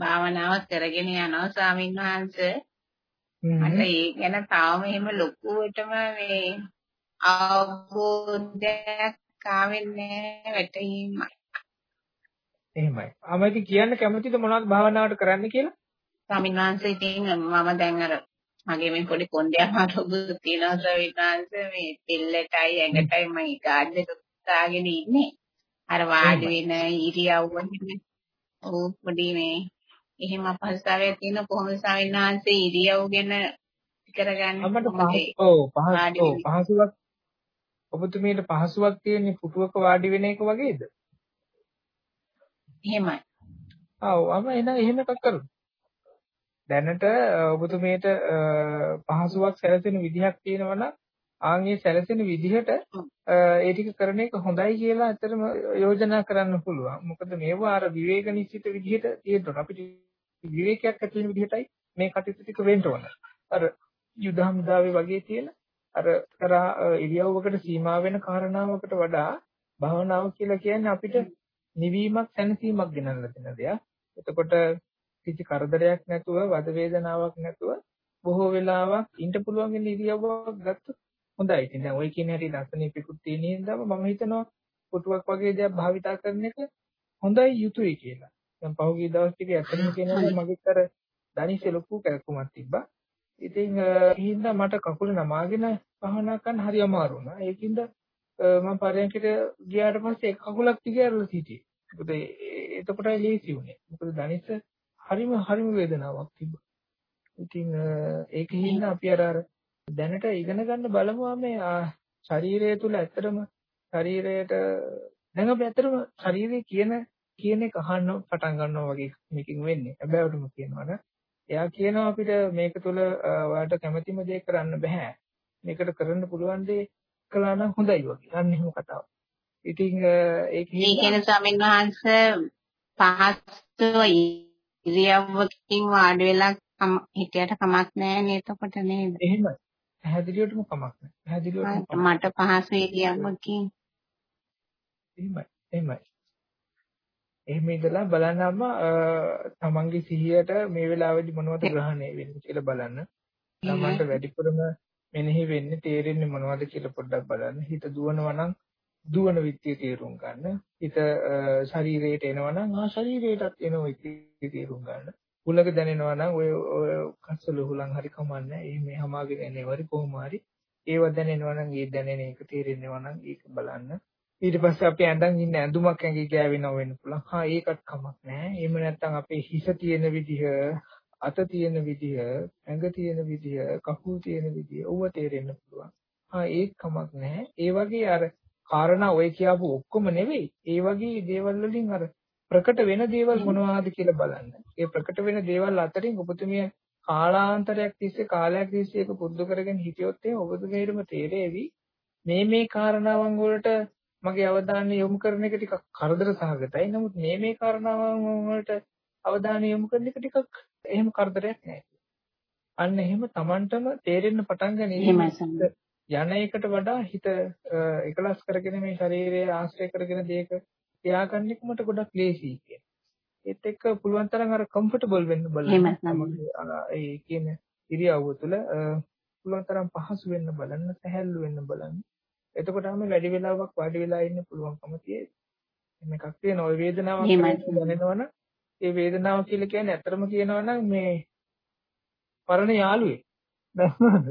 භාවනාව කරගෙන යනවා ස්වාමීන් වහන්සේ. මට ඒ ගැන තාම එහෙම ලොකුවටම මේ අවබෝධයක් ආවෙන්නේ නැහැ වැටහීමයි. එහෙමයි. අමයිති කියන්න කැමතිද මොනවද භාවනාවට කරන්න කියලා? ස්වාමීන් වහන්සේ ඉතින් මම දැන් අර මගේ මේ පොඩි කොණ්ඩයක් මාතොබ තියෙනවා ස්වාමීන් වහන්සේ මේ පිල්ලටයි ඇඟටයි මම ගාඩ් එක දාගෙන ඉන්නේ. අර වාඩි වෙන ඉරියව්ව ඔව් පොඩි මේ එහෙම අපහසුතාවයක් තියෙන කොහොමද ස්වාමීන් වහන්සේ ඉරියව් ගැන කරගන්නේ අපිට ඔව් පහසුවක් ඔබතුමීට පහසුවක් තියෙන පුටුවක වාඩි වෙන එක වගේද? එහෙමයි. ඔව් අම එහෙනම් එහෙම එකක් කරමු. දැනට ඔබතුමීට පහසුවක් සැලසෙන විදිහක් තියෙනවා නම් ආන්ගේ සැලසෙන විදිහට ඒ ටික කරන එක හොඳයි කියලා ඇත්තටම යෝජනා කරන්න පුළුවන්. මොකද මේවා අර විවේක නිශ්චිත විදිහට තියෙනවා. අපිට විවේකයක් ඇති වෙන විදිහටයි මේ කටයුතු ටික වෙන්න ඕන. අර යුද හමුදාවේ වගේ තියෙන අර කරා ඉරියව්වකට සීමා වෙන කාරණාවකට වඩා භවනාව කියලා කියන්නේ අපිට නිවීමක් සැනසීමක් ගෙනල්ලා දෙන දෙයක්. එතකොට කිසි කරදරයක් නැතුව වද වේදනාවක් නැතුව බොහෝ වෙලාවක් ඉන්න පුළුවන් වෙන ඉරියව්වක් ගත්තොත් හොඳයි. ඉතින් දැන් ওই කියන හැටි ලස්සනේ පිකුත් තියෙන හින්දාම මම හිතනවා පුටුවක් වගේ දෙයක් භාවිතා කරන එක හොඳයි යුතුයි කියලා. දැන් පහුගිය දවස් ටිකේ ඇත්තටම කියනවා මගෙත් අර දනිස්සේ ලොකු කැක්කුමක් තිබ්බා. ඉතින් හින්දා මට කකුල නමාගෙන පහනා කරන්න හරි අමාරු වුණා. ඒකින්ද මම පරයන්කට ගියාට පස්සේ එක කකුලක් දිගේ අරලා සිටියේ. මොකද එතකොටයි ලේසි වුණේ. මොකද දනිස්ස හරිම හරිම වේදනාවක් තිබ්බා. ඉතින් ඒකෙන් අපි අර අර දැනට ඉගෙන ගන්න බලමු මේ ශරීරය තුල ඇත්තටම ශරීරයට දැන් අපි ඇත්තටම ශරීරය කියන කියන එක අහන්න පටන් ගන්නවා වගේ මේකෙන් වෙන්නේ. හැබැයිවටම කියනවනේ එයා කියනවා අපිට මේක තුල ඔයාලට කැමැතිම දේ කරන්න බෑ. මේකට කරන්න පුළුවන් දේ කළා නම් හොඳයි වගේ. අන්න එහෙම කතාවක්. ඉතින් ඒක කියන ස්වාමීන් වහන්සේ පහස්ව ඉරියව්වකින් වාඩි වෙලා හිටියට කමක් නැහැ නේද එතකොට නේද? එහෙමයි. පැහැදිලිවටම කමක් නැහැ. පැහැදිලිවටම මට පහසු ඉරියව්වකින් එහෙමයි. එහෙමයි. එහෙම ඉඳලා බලන්නම තමන්ගේ සිහියට මේ වෙලාවේදී මොනවද ග්‍රහණය වෙන්නේ කියලා බලන්න. තමන්ට වැඩිපුරම මෙනෙහි වෙන්නේ තේරෙන්නේ මොනවද කියලා පොඩ්ඩක් බලන්න. හිත දුවනවා නම් දුවන විත්‍ය තේරුම් ගන්න. හිත ශරීරයට එනවා නම් ආ ශරීරයටත් එන විත්‍ය තේරුම් ගන්න. හුලක දැනෙනවා නම් ඔය ඔය කස්සල හුලං හරි කමන්නේ. ඒ මේ හමාගෙන එනේවරි කොහොම හරි ඒව දැනෙනවා නම් ඒ දැනෙන එක තේරෙනවා නම් ඒක බලන්න. ඊට පස්සේ අපි ඇඳන් ඉන්න ඇඳුමක් ඇඟේ ගෑවෙනව වෙන්න පුළුවන්. හා ඒකත් කමක් නැහැ. එහෙම නැත්නම් අපේ හිස තියෙන විදිහ, අත තියෙන විදිහ, ඇඟ තියෙන විදිහ, කකුල් තියෙන විදිහ ඕව තේරෙන්න පුළුවන්. හා ඒක කමක් නැහැ. ඒ වගේ අර කාරණා ඔය කියපු ඔක්කොම නෙවෙයි. ඒ වගේ දේවල් වලින් අර ප්‍රකට වෙන දේවල් මොනවාද කියලා බලන්න. ඒ ප්‍රකට වෙන දේවල් අතරින් ඔබතුමිය කාලාන්තරයක් තිස්සේ කාලයක් තිස්සේ ඒක පුරුදු කරගෙන හිටියොත් එහෙනම් ඔබතුමියටම තේරෙවි මේ මේ කාරණාවන් වලට මගේ අවධානය යොමු කරන එක ටිකක් කරදර සහගතයි. නමුත් මේ මේ කාරණාවන් වලට අවධානය යොමු කරන එක ටිකක් එහෙම කරදරයක් නෑ. අන්න එහෙම Tamanටම තේරෙන්න පටන් ගන්නේ යන එකට වඩා හිත එකලස් කරගෙන මේ ශරීරය ආශ්‍රය කරගෙන දෙයක තියාගන්න එක මට ගොඩක් ලේසියි කියන්නේ. ඒත් එක්ක පුළුවන් තරම් අර කම්ෆර්ටබල් වෙන්න බලන්න. ඒ කියන ඉරියව්ව තුළ පුළුවන් තරම් පහසු වෙන්න බලන්න, සැහැල්ලු වෙන්න බලන්න. එතකොටම වැඩි වෙලාවක් වාඩි වෙලා ඉන්න පුළුවන්කම තියෙයි. මේකක් තියෙන ওই වේදනාවක් දැනෙනවනම් ඒ වේදනාව කියලා කියන්නේ ඇත්තම කියනවනම් මේ පරණ යාළුවෙක්. නේද?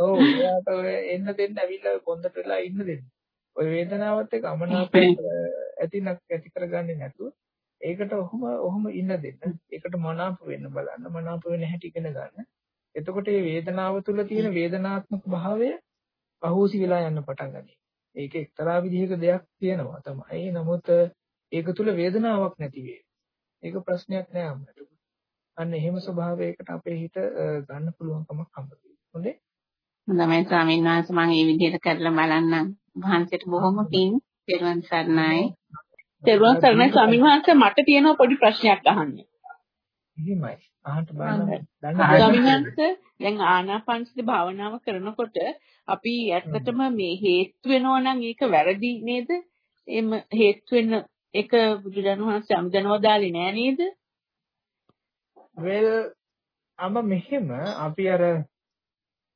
ඔව් එයාට එන්න දෙන්න ඇවිල්ලා කොන්දට වෙලා ඉන්න දෙන්න. ඔය වේදනාවත් එක්ක අමනාපයක් ඇතිනක් ඇති කරගන්නේ නැතුව ඒකට ඔහොම ඔහොම ඉන්න දෙන්න. ඒකට මනාප වෙන්න බලන්න. මනාප වෙන හැටි ඉගෙන ගන්න. එතකොට මේ වේදනාව තුළ තියෙන වේදනාත්මක භාවය අහෝසි වෙලා යන්න පටන් ගන්නවා. ඒක එක්තරා විදිහක දෙයක් තියෙනවා තමයි. නමුත් ඒක තුළ වේදනාවක් නැති. ඒක ප්‍රශ්නයක් නෑ අපිට. අන්න එහෙම ස්වභාවයකට අපේ හිත ගන්න පුළුවන්කමක් හම්බ හොඳේ. හොඳයි ස්වාමීන් වහන්සේ මම මේ විදිහට කරලා බලන්නම්. වහන්සේට බොහොම පිං. පෙරවන් සරණයි. පෙරවන් සරණයි ස්වාමීන් වහන්සේ මට තියෙන පොඩි ප්‍රශ්නයක් අහන්න. එහෙමයි. අහන්න බලන්න. ස්වාමීන් වහන්සේ දැන් ආනාපානසති භාවනාව කරනකොට අපි ඇත්තටම මේ හේතු වෙනවා නම් ඒක වැරදි නේද? එම හේතු වෙන ඒක බුදුරජාණන් වහන්සේ අනුදැනව දාලේ නෑ නේද? well අම මෙහෙම අපි අර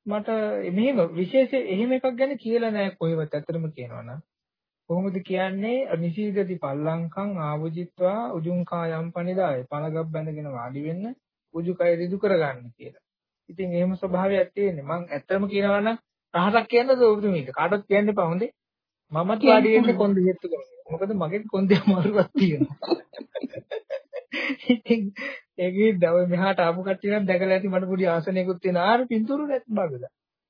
මට මෙහෙම විශේෂ එහෙම එකක් ගැන කියලා නෑ කොහෙවත් ඇත්තටම කියනවනම් කොහොමද කියන්නේ නිසීදති පල්ලංකං ආවුජිත්වා උජුං කායම් පනිදාය පළගක් බැඳගෙන වාඩි වෙන්න උජු කය රිදු කරගන්න කියලා. ඉතින් එහෙම ස්වභාවයක් තියෙන්නේ. මම ඇත්තම කියනවා නම් රහසක් කියන්නද ඔබතුමීට? කාටවත් කියන්න එපා හොඳේ. මමත් වාඩි වෙන්නේ කොන්දේ හෙත්තු කරගෙන. මොකද මගේ කොන්දේ අමාරුවක් තියෙනවා. ඉතින් ඒකේ දව මෙහාට ආපු කට්ටිය නම් දැකලා ඇති මට පොඩි ආසනයකුත් තියෙන ආර පින්තූරු නැති බගද.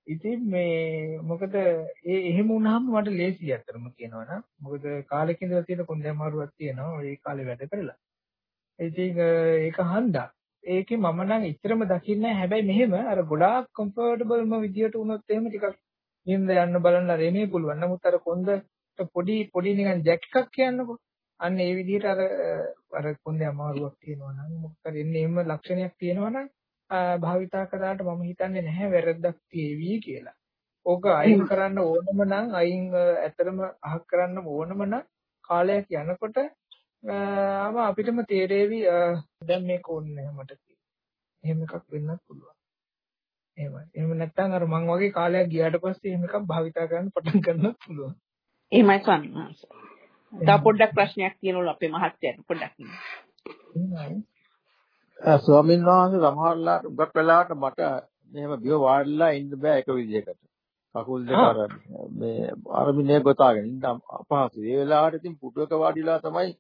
ඉතින් මේ මොකද ඒ එහෙම වුණාම මට ලේසියි අතරම කියනවනම් මොකද කාලෙක ඉඳලා තියෙන කොන්දේ අමාරුවක් තියෙනවා ඒ කාලේ වැඩ කරලා. ඉතින් ඒක හන්දා. ඒකේ මම නම් එච්චරම දකින්නේ හැබැයි මෙහෙම අර ගොඩාක් කම්ෆර්ටබල්ම විදියට වුණොත් එහෙම ටිකක් නිින්ද යන්න බලන්න අර එමේ පුළුවන්. නමුත් අර කොන්දට පොඩි පොඩි නිකන් ජැක් එකක් කියන්නකො. අන්න ඒ විදිහට අර අර කොන්දේ අමාරුවක් තියෙනවා නම් මොකද එන්නේ එහෙම ලක්ෂණයක් තියෙනවා නම් භාවිතා කරාට මම හිතන්නේ නැහැ වැරද්දක් තියෙවි කියලා. ඕක අයින් කරන්න ඕනම නම් අයින් ඇතරම අහක් කරන්න ඕනම නම් කාලයක් යනකොට ආම අපිටම තේරෙවි දැන් මේක ඕනේ මට එහෙම එකක් වෙන්නත් පුළුවන්. එහෙමයි. එහෙම නැත්නම් අර මං වගේ කාලයක් ගියාට පස්සේ එහෙම එකක් භාවිතා කරන්න පටන් ගන්නත් පුළුවන්. එහෙමයි සම්මාස. තව පොඩ්ඩක් ප්‍රශ්නයක් තියෙනවලු අපේ මහත්තයාට පොඩ්ඩක්. එහෙමයි. ස්වාමීන් වහන්සේ සමහරලාට උගක් වෙලාවට මට මෙහෙම බිව වාඩිලා ඉන්න බෑ එක විදිහකට. කකුල් දෙක අර මේ අරමිනේ ගොතාගෙන ඉන්න අපහසුයි. ඒ වෙලාවට ඉතින් පුටුවක වාඩිලා තමයි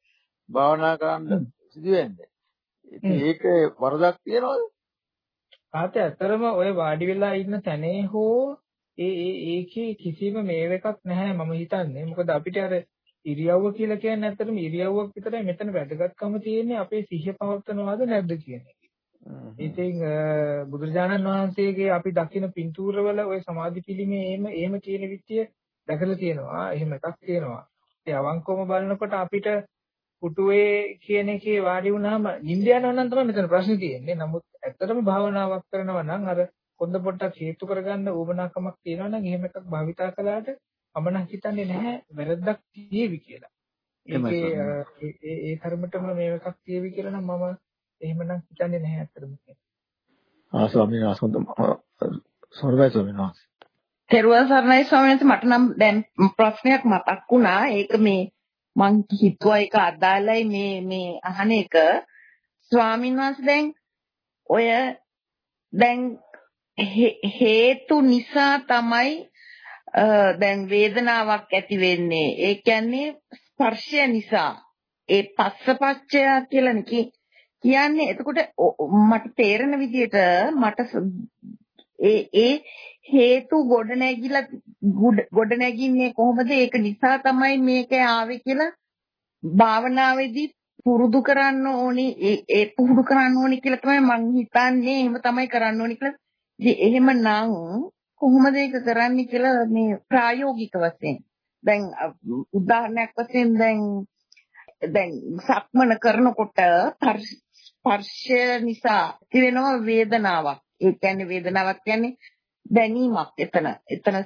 භාවනා කරන්න සිදු වෙන්නේ. ඉතින් ඒක වරදක් තියනවද? ආතේ අතරම ඔය වාඩි වෙලා ඉන්න තැනේ හෝ ඒ ඒ ඒකේ කිසිම මේව එකක් නැහැ මම හිතන්නේ. මොකද අපිට අර ඉරියව්ව කියලා කියන්නේ ඇත්තටම ඉරියව්වක් විතරයි මෙතන වැදගත්කම තියෙන්නේ අපේ සිහිය පවත්වනවාද නැද්ද කියන එක. ඉතින් බුදුරජාණන් වහන්සේගේ අපි දකින පින්තූරවල ওই සමාධි පිළිමේ එහෙම එහෙම තියෙන විත්‍ය දැකලා තියෙනවා. එහෙම එකක් තියෙනවා. ඒ අවංකවම බලනකොට අපිට පුටුවේ කියන එකේ වාඩි වුණාම නිින්ද යනවා නම් තමයි මෙතන ප්‍රශ්නේ තියෙන්නේ. නමුත් ඇත්තටම භාවනාවක් කරනවා නම් අර කොන්ද පොට්ටක් හේතු කරගන්න ඕබනාකමක් තියෙනවා නම් එහෙම එකක් භාවිතා කළාට මම නම් හිතන්නේ නැහැ වැරද්දක් තියෙවි කියලා. ඒකේ ඒ ඒ කර්මතම මේ එකක් තියෙවි කියලා නම් මම එහෙමනම් හිතන්නේ නැහැ අත්‍තරම. ආ ස්වාමීන් වහන්සේ සර්වයි ස්වාමීන් වහන්සේ. තෙරුවන් සරණයි ස්වාමීන් වහන්සේ මට නම් දැන් ප්‍රශ්නයක් මතක් වුණා. ඒක මේ මං හිතුවා ඒක අදාළයි මේ මේ අහන එක. ස්වාමීන් වහන්සේ දැන් ඔය දැන් හේතු නිසා තමයි දැන් වේදනාවක් ඇති වෙන්නේ. ඒ කියන්නේ ස්පර්ශය නිසා. ඒ පස්සපච්චය කියලා කියන්නේ එතකොට මට තේරෙන විදිහට මට ඒ ඒ හේතු ගොඩ නැගිලා ගොඩ නැගින්නේ කොහොමද? ඒක නිසා තමයි මේක ආවේ කියලා භාවනාවේදී පුරුදු කරන්න ඕනි ඒ පුරුදු කරන්න ඕනි කියලා තමයි මං හිතන්නේ. එහෙම තමයි කරන්න ඕනි කියලා. ඉතින් එහෙමනම් කොහොමද ඒක කරන්නේ කියලා මේ ප්‍රායෝගික වශයෙන්. දැන් උදාහරණයක් වශයෙන් දැන් දැන් සක්මන කරනකොට ස්පර්ශය නිසා ඇතිවෙනවා වේදනාවක්. ඒ කියන්නේ වේදනාවක් කියන්නේ දැනීමක් එතන. එතන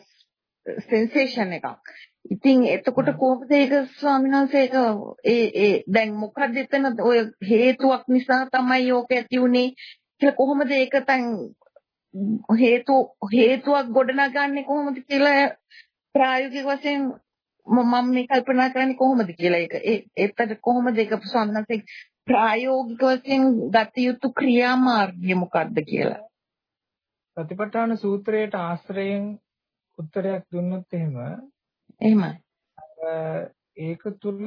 සෙන්සේෂන් එකක්. ඉතින් එතකොට කොහොමද ඒක ස්වාමීන් වහන්සේ ඒක ඒ ඒ දැන් මොකද්ද එතන ඔය හේතුවක් නිසා තමයි ඕක ඇති උනේ කියලා කොහොමද ඒක තන් හේතු හේතුවක් ගොඩනගන්නේ කොහොමද කියලා ප්‍රායෝගික වශයෙන් මම මේ කල්පනා කරන්නේ කොහොමද කියලා ඒක ඒත්තට කොහොමද ඒක සම්මතයෙන් ප්‍රායෝගික වශයෙන් ගත යුතු ක්‍රියාමාර්ගය මොකක්ද කියලා සතිපට්ඨාන සූත්‍රයට ආශ්‍රයෙන් උත්තරයක් දුන්නොත් එහෙම එහෙමයි ඒක තුල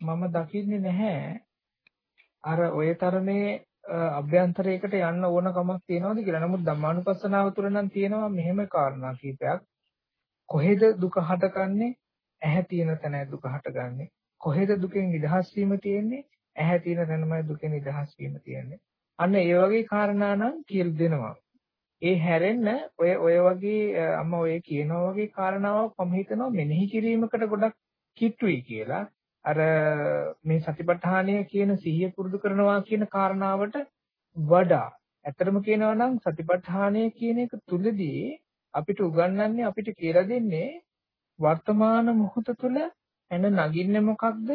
මම දකින්නේ නැහැ අර ඔය තරමේ අභ්‍යන්තරයකට යන්න ඕන කමක් තියනවද කියලා. නමුත් ධම්මානුපස්සනාව තුළ නම් තියෙනවා මෙහෙම කාරණා කීපයක්. කොහෙද දුක හටගන්නේ? ඇහැ තියෙන තැන දුක හටගන්නේ. කොහෙද දුකෙන් නිදහස් වීම තියෙන්නේ? ඇහැ තියෙන තැනමයි දුකෙන් නිදහස් වීම තියෙන්නේ. අන්න ඒ වගේ කාරණා නම් කියලා දෙනවා. ඒ හැරෙන්න ඔය ඔය වගේ අම්මා ඔය කියනවා වගේ කාරණාවක් මම හිතනවා මෙනෙහි කිරීමකට ගොඩක් කිට්ටුයි කියලා. අර මේ සතිපට්ඨානය කියන සිහිය පුරුදු කරනවා කියන කාරණාවට වඩා ඇත්තටම කියනවා නම් සතිපට්ඨානය කියන එක තුලදී අපිට උගන්වන්නේ අපිට කියලා දෙන්නේ වර්තමාන මොහොත තුල පැන නගින්නේ මොකක්ද?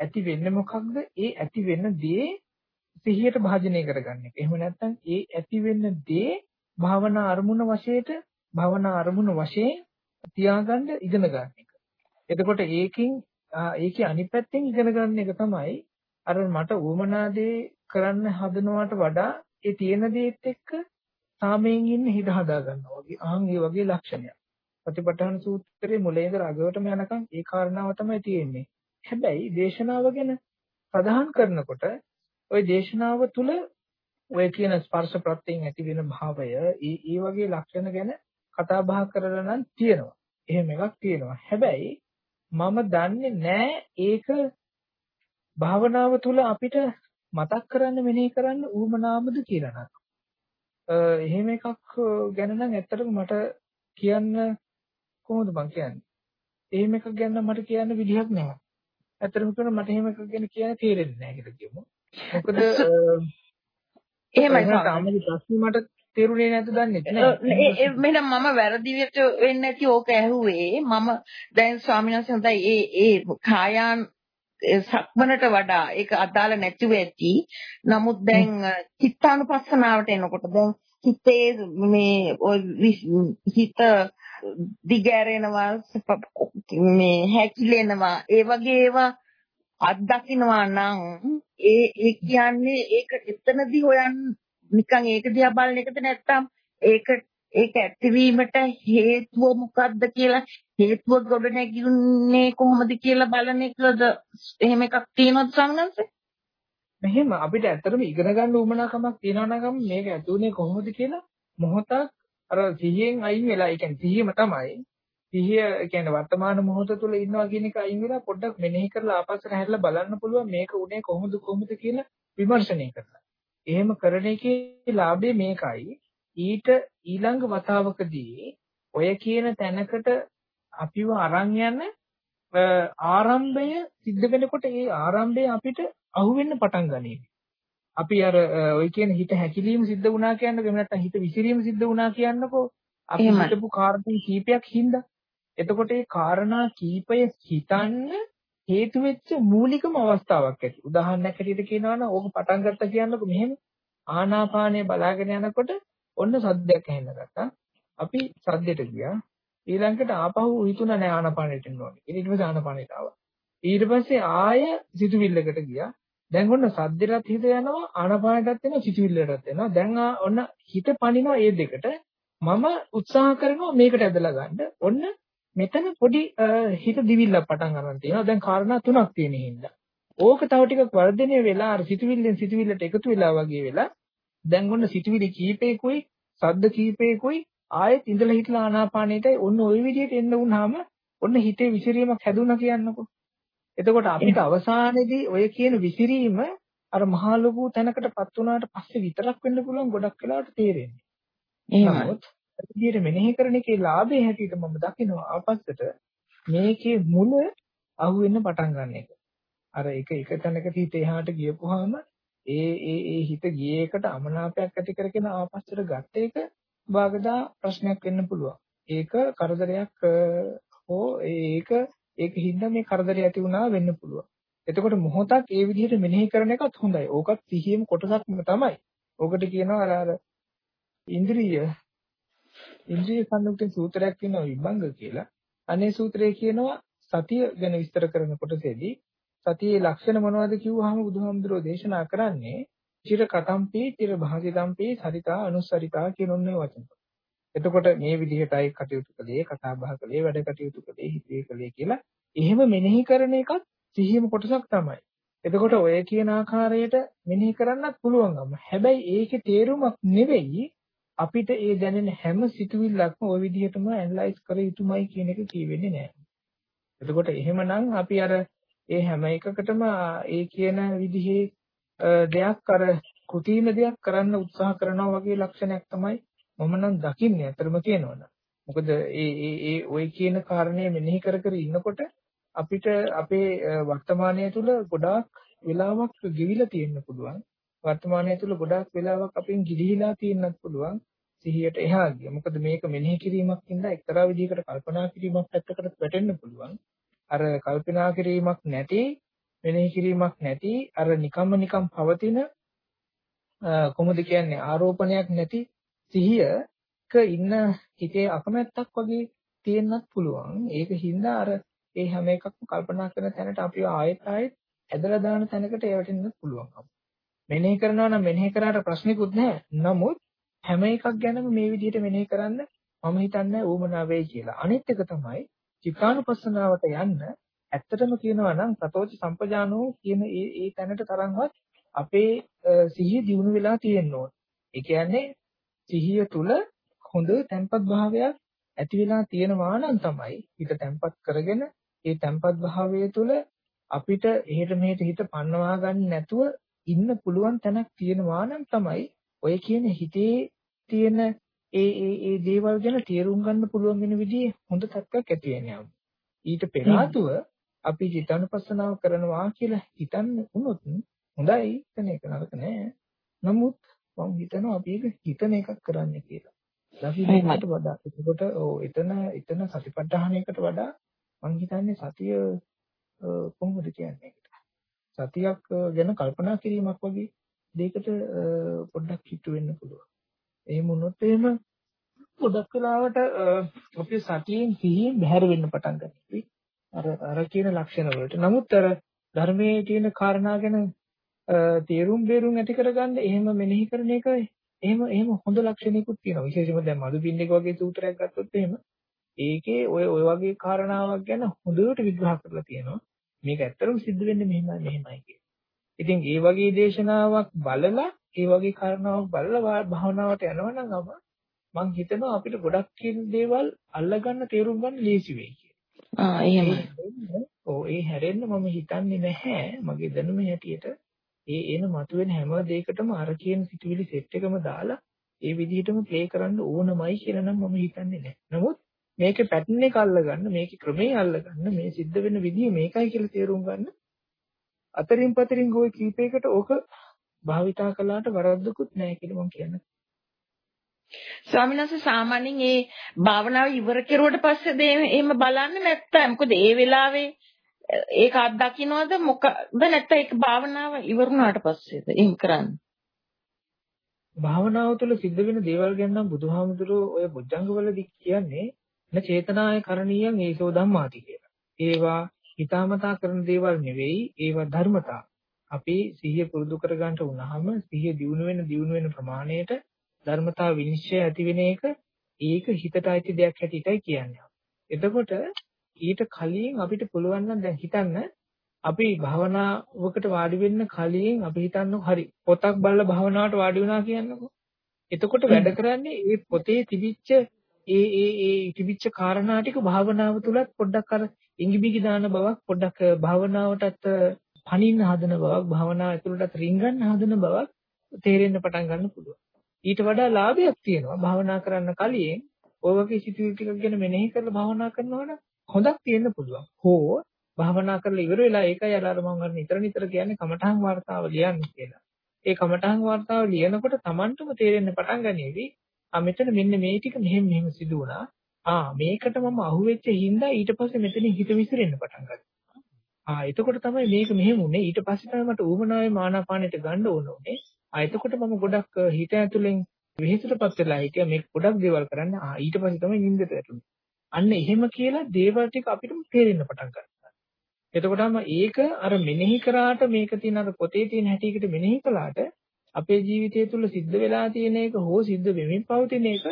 ඇති වෙන්නේ මොකක්ද? ඒ ඇති වෙන දේ සිහියට භාජනය කරගන්න එක. එහෙම නැත්නම් ඒ ඇති වෙන දේ භාවනා අරමුණ වශයෙන්ට භාවනා අරමුණ වශයෙන් තියාගන්න ඉගෙන ගන්න එක. එතකොට ඒකෙන් ඒකේ අනිත් පැත්තෙන් ඉගෙන ගන්න එක තමයි අර මට උවමනා දේ කරන්න හදනවට වඩා ඒ තියෙන දේත් එක්ක සාමයෙන් ඉන්න හිත හදා ගන්නවා වගේ. ආන් ඒ වගේ ලක්ෂණයක්. ප්‍රතිපඨාන සූත්‍රයේ මුලින්ද අගවටම යනකම් ඒ කාරණාව තමයි තියෙන්නේ. හැබැයි දේශනාව ගැන ප්‍රධාන කරනකොට ওই දේශනාව තුල ඔය කියන ස්පර්ශ ප්‍රත්‍යයෙන් ඇති වෙන භාවය ඒ ඒ වගේ ලක්ෂණ ගැන කතා බහ කරලා නම් තියෙනවා. එහෙම එකක් තියෙනවා. හැබැයි මම දන්නේ නැහැ ඒක භාවනාව තුල අපිට මතක් කරන්න මෙනෙහි කරන්න ඌමනාමද කියලා නේද? එහෙම එකක් ගැන නම් ඇත්තටම මට කියන්න කොහොමද මං කියන්නේ? එහෙම එකක් ගැන මට කියන්න විදිහක් නැහැ. ඇත්තටම කියනවා මට එහෙම එකක් ගැන කියන්න තේරෙන්නේ නැහැ කියලා කියමු. මොකද එහෙමයි සාමාන්‍ය ප්‍රශ්නේ මට තේරුනේ නැද්ද දන්නේ නැහැ. මෙන්න මම වැරදිවට වෙන්නේ නැති ඕක ඇහුවේ මම දැන් ස්වාමීන් වහන්සේ හොඳයි ඒ ඒ කායාන් සක්මනට වඩා ඒක අදාළ නැතිව ඇති. නමුත් දැන් චිත්තානුපස්සනාවට එනකොට දැන් හිතේ මේ හිත දිගෑරෙනවා මේ හැකිලෙනවා ඒ වගේ ඒවා අත්දකින්නවා නම් ඒ ඒ කියන්නේ ඒක එතනදී හොයන් නිකන් ඒක දිහා බලන එකද නැත්තම් ඒක ඒක ඇතිවීමට හේතුව මොකක්ද කියලා හේතුව ගොඩ නැගුණේ කොහොමද කියලා බලන එකද එහෙම එකක් තියෙනවද සමනන්සේ? මෙහෙම අපිට ඇත්තටම ඉගෙන ගන්න උවමනාකමක් තියෙනවා නම් මේක ඇතුනේ කොහොමද කියලා මොහොතක් අර සිහියෙන් අයින් වෙලා ඒ කියන්නේ සිහියම තමයි සිහිය කියන්නේ වර්තමාන මොහොත තුල ඉන්නවා කියන එක අයින් වෙලා පොඩ්ඩක් මෙනෙහි කරලා ආපස්සට හැරිලා බලන්න පුළුවන් මේක උනේ කොහොමද කොහොමද කියලා විමර්ශනය කරලා. එහෙම කරන එකේ ලාභය මේකයි. ඊට ඊළඟ වතාවකදී ඔය කියන තැනකට අපිව අරන් යන ආරම්භය සිද්ධ වෙනකොට ඒ ආරම්භය අපිට අහුවෙන්න පටන් ගනී. අපි අර ඔය කියන හිත හැකිලිම සිද්ධ වුණා කියන්නකෝ එහෙම නැත්නම් හිත විසිරීම සිද්ධ වුණා කියන්නකෝ අපි හිතපු කාරණා කීපයක් හින්දා එතකොට මේ කාරණා කීපය හිතන්න හේතු වෙච්ච මූලිකම අවස්ථාවක් ඇති. උදාහරණයක් හැටියට කියනවා නම් ඕක පටන් ගත්තා කියන්නකෝ මෙහෙම ආනාපානය බලාගෙන යනකොට ඔන්න සද්දයක් ඇහෙන්න ගත්තා. අපි සද්දෙට ගියා. ඊළඟට ආපහු හිතුණා නෑ ආනාපානෙට එන්න ඕනේ. ඊට පස්සේ ආනාපානෙට ආවා. ඊට පස්සේ ආය සිතුවිල්ලකට ගියා. දැන් ඔන්න සද්දෙටත් හිත යනවා ආනාපානටත් එනවා සිතුවිල්ලටත් එනවා. දැන් ඔන්න හිත පනිනවා මේ දෙකට. මම උත්සාහ කරනවා මේකට ඇදලා ගන්න. ඔන්න මෙතන පොඩි හිත දිවිල්ලක් පටන් ගන්න තියෙනවා. දැන් කාරණා තුනක් තියෙන හින්දා. ඕක තව ටිකක් වර්ධනය වෙලා අර සිතුවිල්ලෙන් සිතුවිල්ලට එකතු වෙලා වගේ වෙලා දැන් ඔන්න සිතුවිලි කීපයකුයි සද්ද කීපයකුයි ආයෙත් ඉඳලා හිටලා ආනාපානෙටයි ඔන්න ওই විදිහට එන්න වුනහම ඔන්න හිතේ විසිරීමක් හැදුණා කියන්නකෝ. එතකොට අපිට අවසානයේදී ඔය කියන විසිරීම අර මහා ලොකු තැනකටපත් වුණාට පස්සේ විතරක් වෙන්න පුළුවන් ගොඩක් වෙලාවට තේරෙන්නේ. එහෙමත් විදිහට මෙනෙහි කරන එකේ ලාභය හැටියට මම දකිනවා ආපස්සට මේකේ මුල අහුවෙන්න පටන් ගන්න එක. අර එක එක තැනකට හිත එහාට ගියපුවාම ඒ ඒ ඒ හිත ගියේ එකට අමනාපයක් ඇති කරගෙන ආපස්සට ගත්ත එක වාගදා ප්‍රශ්නයක් වෙන්න පුළුවන්. ඒක කරදරයක් හෝ ඒක ඒක හින්දා මේ කරදරය ඇති වුණා වෙන්න පුළුවන්. එතකොට මොහොතක් ඒ විදිහට මෙනෙහි කරන එකත් හොඳයි. ඕකත් සිහියම කොටසක්ම තමයි. ඕකට කියනවා අර අර ඉන්ද්‍රිය ඉන්ද්‍රිය සංයුක්ත සූත්‍රයක් කියනවා විභංග කියලා. අනේ සූත්‍රයේ කියනවා සතිය ගැන විස්තර කරන කොටසේදී සතියේ ලක්ෂණ මොනවද කිව්වහම බුදුහාමුදුරෝ දේශනා කරන්නේ චිර කතම්පි චිර භාසිතම්පි සරිතා අනුස්සරිතා කියන ඔන්නේ වචන. එතකොට මේ විදිහටයි කටයුතු කළේ කතා බහ කළේ වැඩ කටයුතු කළේ හිතේ කළේ කියලා එහෙම මෙනෙහි කරන එකත් සිහියම කොටසක් තමයි. එතකොට ඔය කියන ආකාරයට මෙනෙහි කරන්නත් පුළුවන්ගම. හැබැයි ඒකේ තේරුමක් නෙවෙයි අපිට ඒ දැනෙන හැම සිතුවිල්ලක්ම ওই විදිහටම ඇනලයිස් කර යුතුමයි කියන එක කියවෙන්නේ නැහැ. එතකොට එහෙමනම් අපි අර ඒ හැම එකකටම ඒ කියන විදිහේ දෙයක් අර කෘතිම දෙයක් කරන්න උත්සාහ කරනවා වගේ ලක්ෂණයක් තමයි මම නම් දකින්නේ අතරම කියනවනම්. මොකද ඒ ඒ ඒ ওই කියන කාරණේ මෙනෙහි කර කර ඉන්නකොට අපිට අපේ වර්තමානය තුළ ගොඩාක් වෙලාවක් ගෙවිලා තියෙන්න පුළුවන්. වර්තමානය තුළ ගොඩාක් වෙලාවක් අපෙන් ගිලිහිලා තියෙන්නත් පුළුවන්. සිහියට එහා ගිය. මොකද මේක මෙනෙහි කිරීමක් ඉඳලා එක්තරා විදිහකට කල්පනා කිරීමක් පැත්තකට වැටෙන්න පුළුවන්. අර කල්පනා කිරීමක් නැති මෙනෙහි කිරීමක් නැති අර නිකම්ම නිකම් පවතින කොහොමද කියන්නේ ආරෝපණයක් නැති සිහියක ඉන්න හිතේ අකමැත්තක් වගේ තියෙන්නත් පුළුවන්. ඒක හින්දා අර ඒ හැම එකක්ම කල්පනා කරන තැනට අපි ආයෙත් ආයෙත් ඇදලා දාන තැනකට ඒවටින්නත් පුළුවන්. මෙනෙහි කරනවා නම් මෙනෙහි කරාට ප්‍රශ්නිකුත් නැහැ. නමුත් හැම එකක් ගැනම මේ විදිහට මෙනෙහි කරන්න මම හිතන්නේ ඌමනා වෙයි කියලා. අනිත් එක තමයි චිත්තානුපස්සනාවට යන්න ඇත්තටම කියනවා නම් සතෝච සම්පජානෝ කියන ඒ ඒ තැනට තරම්වත් අපේ සිහිය දියුණු වෙලා තියෙන්න ඕන. ඒ කියන්නේ සිහිය තුල හොඳ තැම්පත් භාවයක් ඇති වෙලා තියෙනවා නම් තමයි හිත තැම්පත් කරගෙන ඒ තැම්පත් භාවය තුල අපිට එහෙට මෙහෙට හිත පන්නවා ගන්න නැතුව ඉන්න පුළුවන් තැනක් තියෙනවා නම් තමයි ඔය කියන හිතේ තියෙන ඒ ඒ ඒ දේවල් ගැන තේරුම් ගන්න පුළුවන් වෙන විදිහේ හොඳ තත්ත්වයක් ඇති වෙනවා. ඊට පෙර ආතුව අපි චිත්තානුපස්සනාව කරනවා කියලා හිතන්න වුණොත් හොඳයි එතන එක නරක නෑ. නමුත් මම හිතනවා අපි ඒක හිතන එකක් කරන්න කියලා. දකින්නට වඩා එතකොට ඔව් එතන එතන සතිපට්ඨානයකට වඩා මම හිතන්නේ සතිය කොහොමද කියන්නේ සතියක් ගැන කල්පනා කිරීමක් වගේ දෙයකට පොඩ්ඩක් හිතු වෙන්න පුළුවන්. එහෙම වුණොත් එහෙම ගොඩක් වෙලාවට අපේ සතියෙන් සිහියෙන් බැහැර වෙන්න පටන් ගන්නවා. අර අර කියන ලක්ෂණ වලට. නමුත් අර ධර්මයේ තියෙන කාරණා ගැන තේරුම් බේරුම් ඇති කරගන්න එහෙම මෙනෙහි කරන එක එහෙම එහෙම හොඳ ලක්ෂණයකුත් තියෙනවා. විශේෂයෙන්ම දැන් මදුපින්ඩික වගේ සූත්‍රයක් ගත්තොත් එහෙම ඒකේ ඔය ඔය වගේ කාරණාවක් ගැන හොඳට විග්‍රහ කරලා තියෙනවා. මේක ඇත්තටම සිද්ධ වෙන්නේ මෙහෙමයි මෙහෙමයි කියලා. ඉතින් ඒ වගේ දේශනාවක් බලලා ඒ වගේ කාරණාවක් බලලා භාවනාවට යනවා නම් මම හිතනවා අපිට ගොඩක් කියන දේවල් අල්ලගන්න තේරුම් ගන්න ලේසි වෙයි කියලා. ආ එහෙමයි. ඔව් ඒ හැරෙන්න මම හිතන්නේ නැහැ මගේ දැනුම හැටියට ඒ එන මතුවෙන හැම දෙයකටම අර කියන සිතුවිලි සෙට් එකම දාලා ඒ විදිහටම ප්ලේ කරන්න ඕනමයි කියලා නම් මම හිතන්නේ නැහැ. නමුත් මේකේ පැටර්න් එක අල්ලගන්න, මේකේ ක්‍රමයේ අල්ලගන්න, මේ සිද්ධ වෙන විදිය මේකයි කියලා තේරුම් ගන්න. අතරින් පතරින් ගොයි කීපයකට ඕක භාවිතා කළාට වරද්දකුත් නැහැ කියලා මම කියන්නේ. ස්වාමීන් වහන්සේ සාමාන්‍යයෙන් මේ භාවනාව ඉවර කෙරුවට පස්සේද එහෙම බලන්නේ නැත්තම්? මොකද ඒ වෙලාවේ ඒක අත්දකින්නවද? මොකද නැත්නම් ඒක භාවනාව ඉවරුණාට පස්සේද? එහෙම කරන්නේ. භාවනාව තුළ සිද්ධ වෙන දේවල් ගැන නම් බුදුහාමුදුරුවෝ ඔය බොජ්ජංගවලදී කියන්නේ න චේතනාය කරණීයන් ඒසෝ ධම්මාති කියලා. ඒවා හිතාමතා කරන දේවල් නෙවෙයි ඒවා ධර්මතා. අපි සිහිය පුරුදු කරගන්න උනහම සිහිය දියුණු වෙන දියුණු වෙන ප්‍රමාණයට ධර්මතා විනිශ්චය ඇති වෙන එක ඒක හිතට අයිති දෙයක් හැටියටයි කියන්නේ. එතකොට ඊට කලින් අපිට පුළුවන් නම් දැන් හිතන්න අපි භාවනාවකට වාඩි වෙන්න කලින් අපි හිතන්නකො හරි පොතක් බලලා භාවනාවට වාඩි වුණා කියන්නකො. එතකොට වැඩ කරන්නේ මේ පොතේ තිබිච්ච ඒ ඒ ඒ තිබිච්ච කාරණා ටික භාවනාව තුලත් පොඩ්ඩක් අර ඉඟිබිඟි දාන බවක් පොඩ්ඩක් භාවනාවටත් පණින්න හදන බවක් භාවනාව ඇතුළටත් රිංගන්න හදන බවක් තේරෙන්න පටන් ගන්න පුළුවන්. ඊට වඩා ලාභයක් තියෙනවා භාවනා කරන්න කලින් ඔය වගේ සිතුවිලි ටිකක් ගැන මෙනෙහි කරලා භාවනා කරනවා නම් හොඳක් තියෙන්න පුළුවන්. හෝ භාවනා කරලා ඉවර වෙලා ඒකයි අර මම නිතර නිතර කියන්නේ කමඨාන් වර්තාව ලියන්න කියලා. ඒ කමඨාන් වර්තාව ලියනකොට Tamanටම තේරෙන්න පටන් ගනීවි ආ මෙතන මෙන්න මේ ටික මෙහෙම මෙහෙම සිදු වුණා. ආ මේකට මම අහුවෙච්ච හින්දා ඊට පස්සේ මෙතනින් හිත විසිරෙන්න පටන් ගත්තා. ආ එතකොට තමයි මේක මෙහෙම උනේ. ඊට පස්සේ තමයි මට ඌමනාවේ මානාපානෙට ගන්න ඕන උනේ. ආ එතකොට මම ගොඩක් හිත ඇතුලෙන් වෙහෙසටපත් වෙලා හිටියා මේ ගොඩක් දේවල් කරන්න. ආ ඊට පස්සේ තමයි නිින්දට වැටුනේ. අන්න එහෙම කියලා දේවල් ටික අපිටම තේරෙන්න පටන් ගන්නවා. එතකොටම ඒක අර මෙනෙහි කරාට මේක තියෙන අර පොතේ තියෙන හැටියකට මෙනෙහි කළාට අපේ ජීවිතය තුළ සිද්ධ වෙලා තියෙන එක හෝ සිද්ධ වෙමින් පවතින එක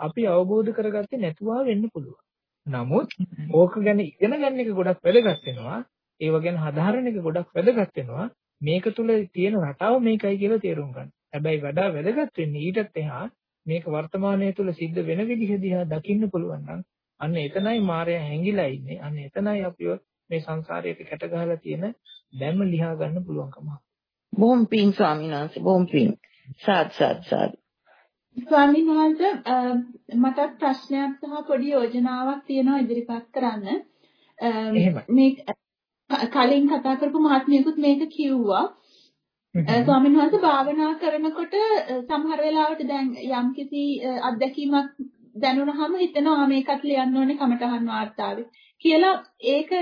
අපි අවබෝධ කරගත්තේ නැතුවා වෙන්න පුළුවන්. නමුත් ඕක ගැන ඉගෙන ගන්න එක ගොඩක් වැදගත් වෙනවා. ඒව ගැන හදාරන එක ගොඩක් වැදගත් වෙනවා. මේක තුළ තියෙන රටාව මේකයි කියලා තේරුම් ගන්න. හැබැයි වඩා වැදගත් වෙන්නේ ඊටත් එහා මේක වර්තමානයේ තුල සිද්ධ වෙන විදිහ දිහා දකින්න පුළුවන් නම් අන්න එතනයි මායя හැංගිලා ඉන්නේ. අන්න එතනයි අපිව මේ සංසාරයට කැට ගහලා තියෙන දැම්ම ලියා ගන්න පුළුවන්කම. බොහොම පිං ස්වාමීන් වහන්සේ බොහොම පිං. සාද් සාද් සාද්. ස්වාමීන් වහන්සේ මට ප්‍රශ්නයක් සහ පොඩි යෝජනාවක් තියෙනවා ඉදිරිපත් කරන්න. මේ කලින් කතා කරපු මහත්මියකුත් මේක කිව්වා. ස්වාමීන් වහන්සේ භාවනා කරනකොට සමහර වෙලාවට දැන් යම්කිසි අත්දැකීමක් දැනුණාම හිතනවා මේකත් ලියන්න ඕනේ කමටහන් වාර්තාවේ කියලා ඒක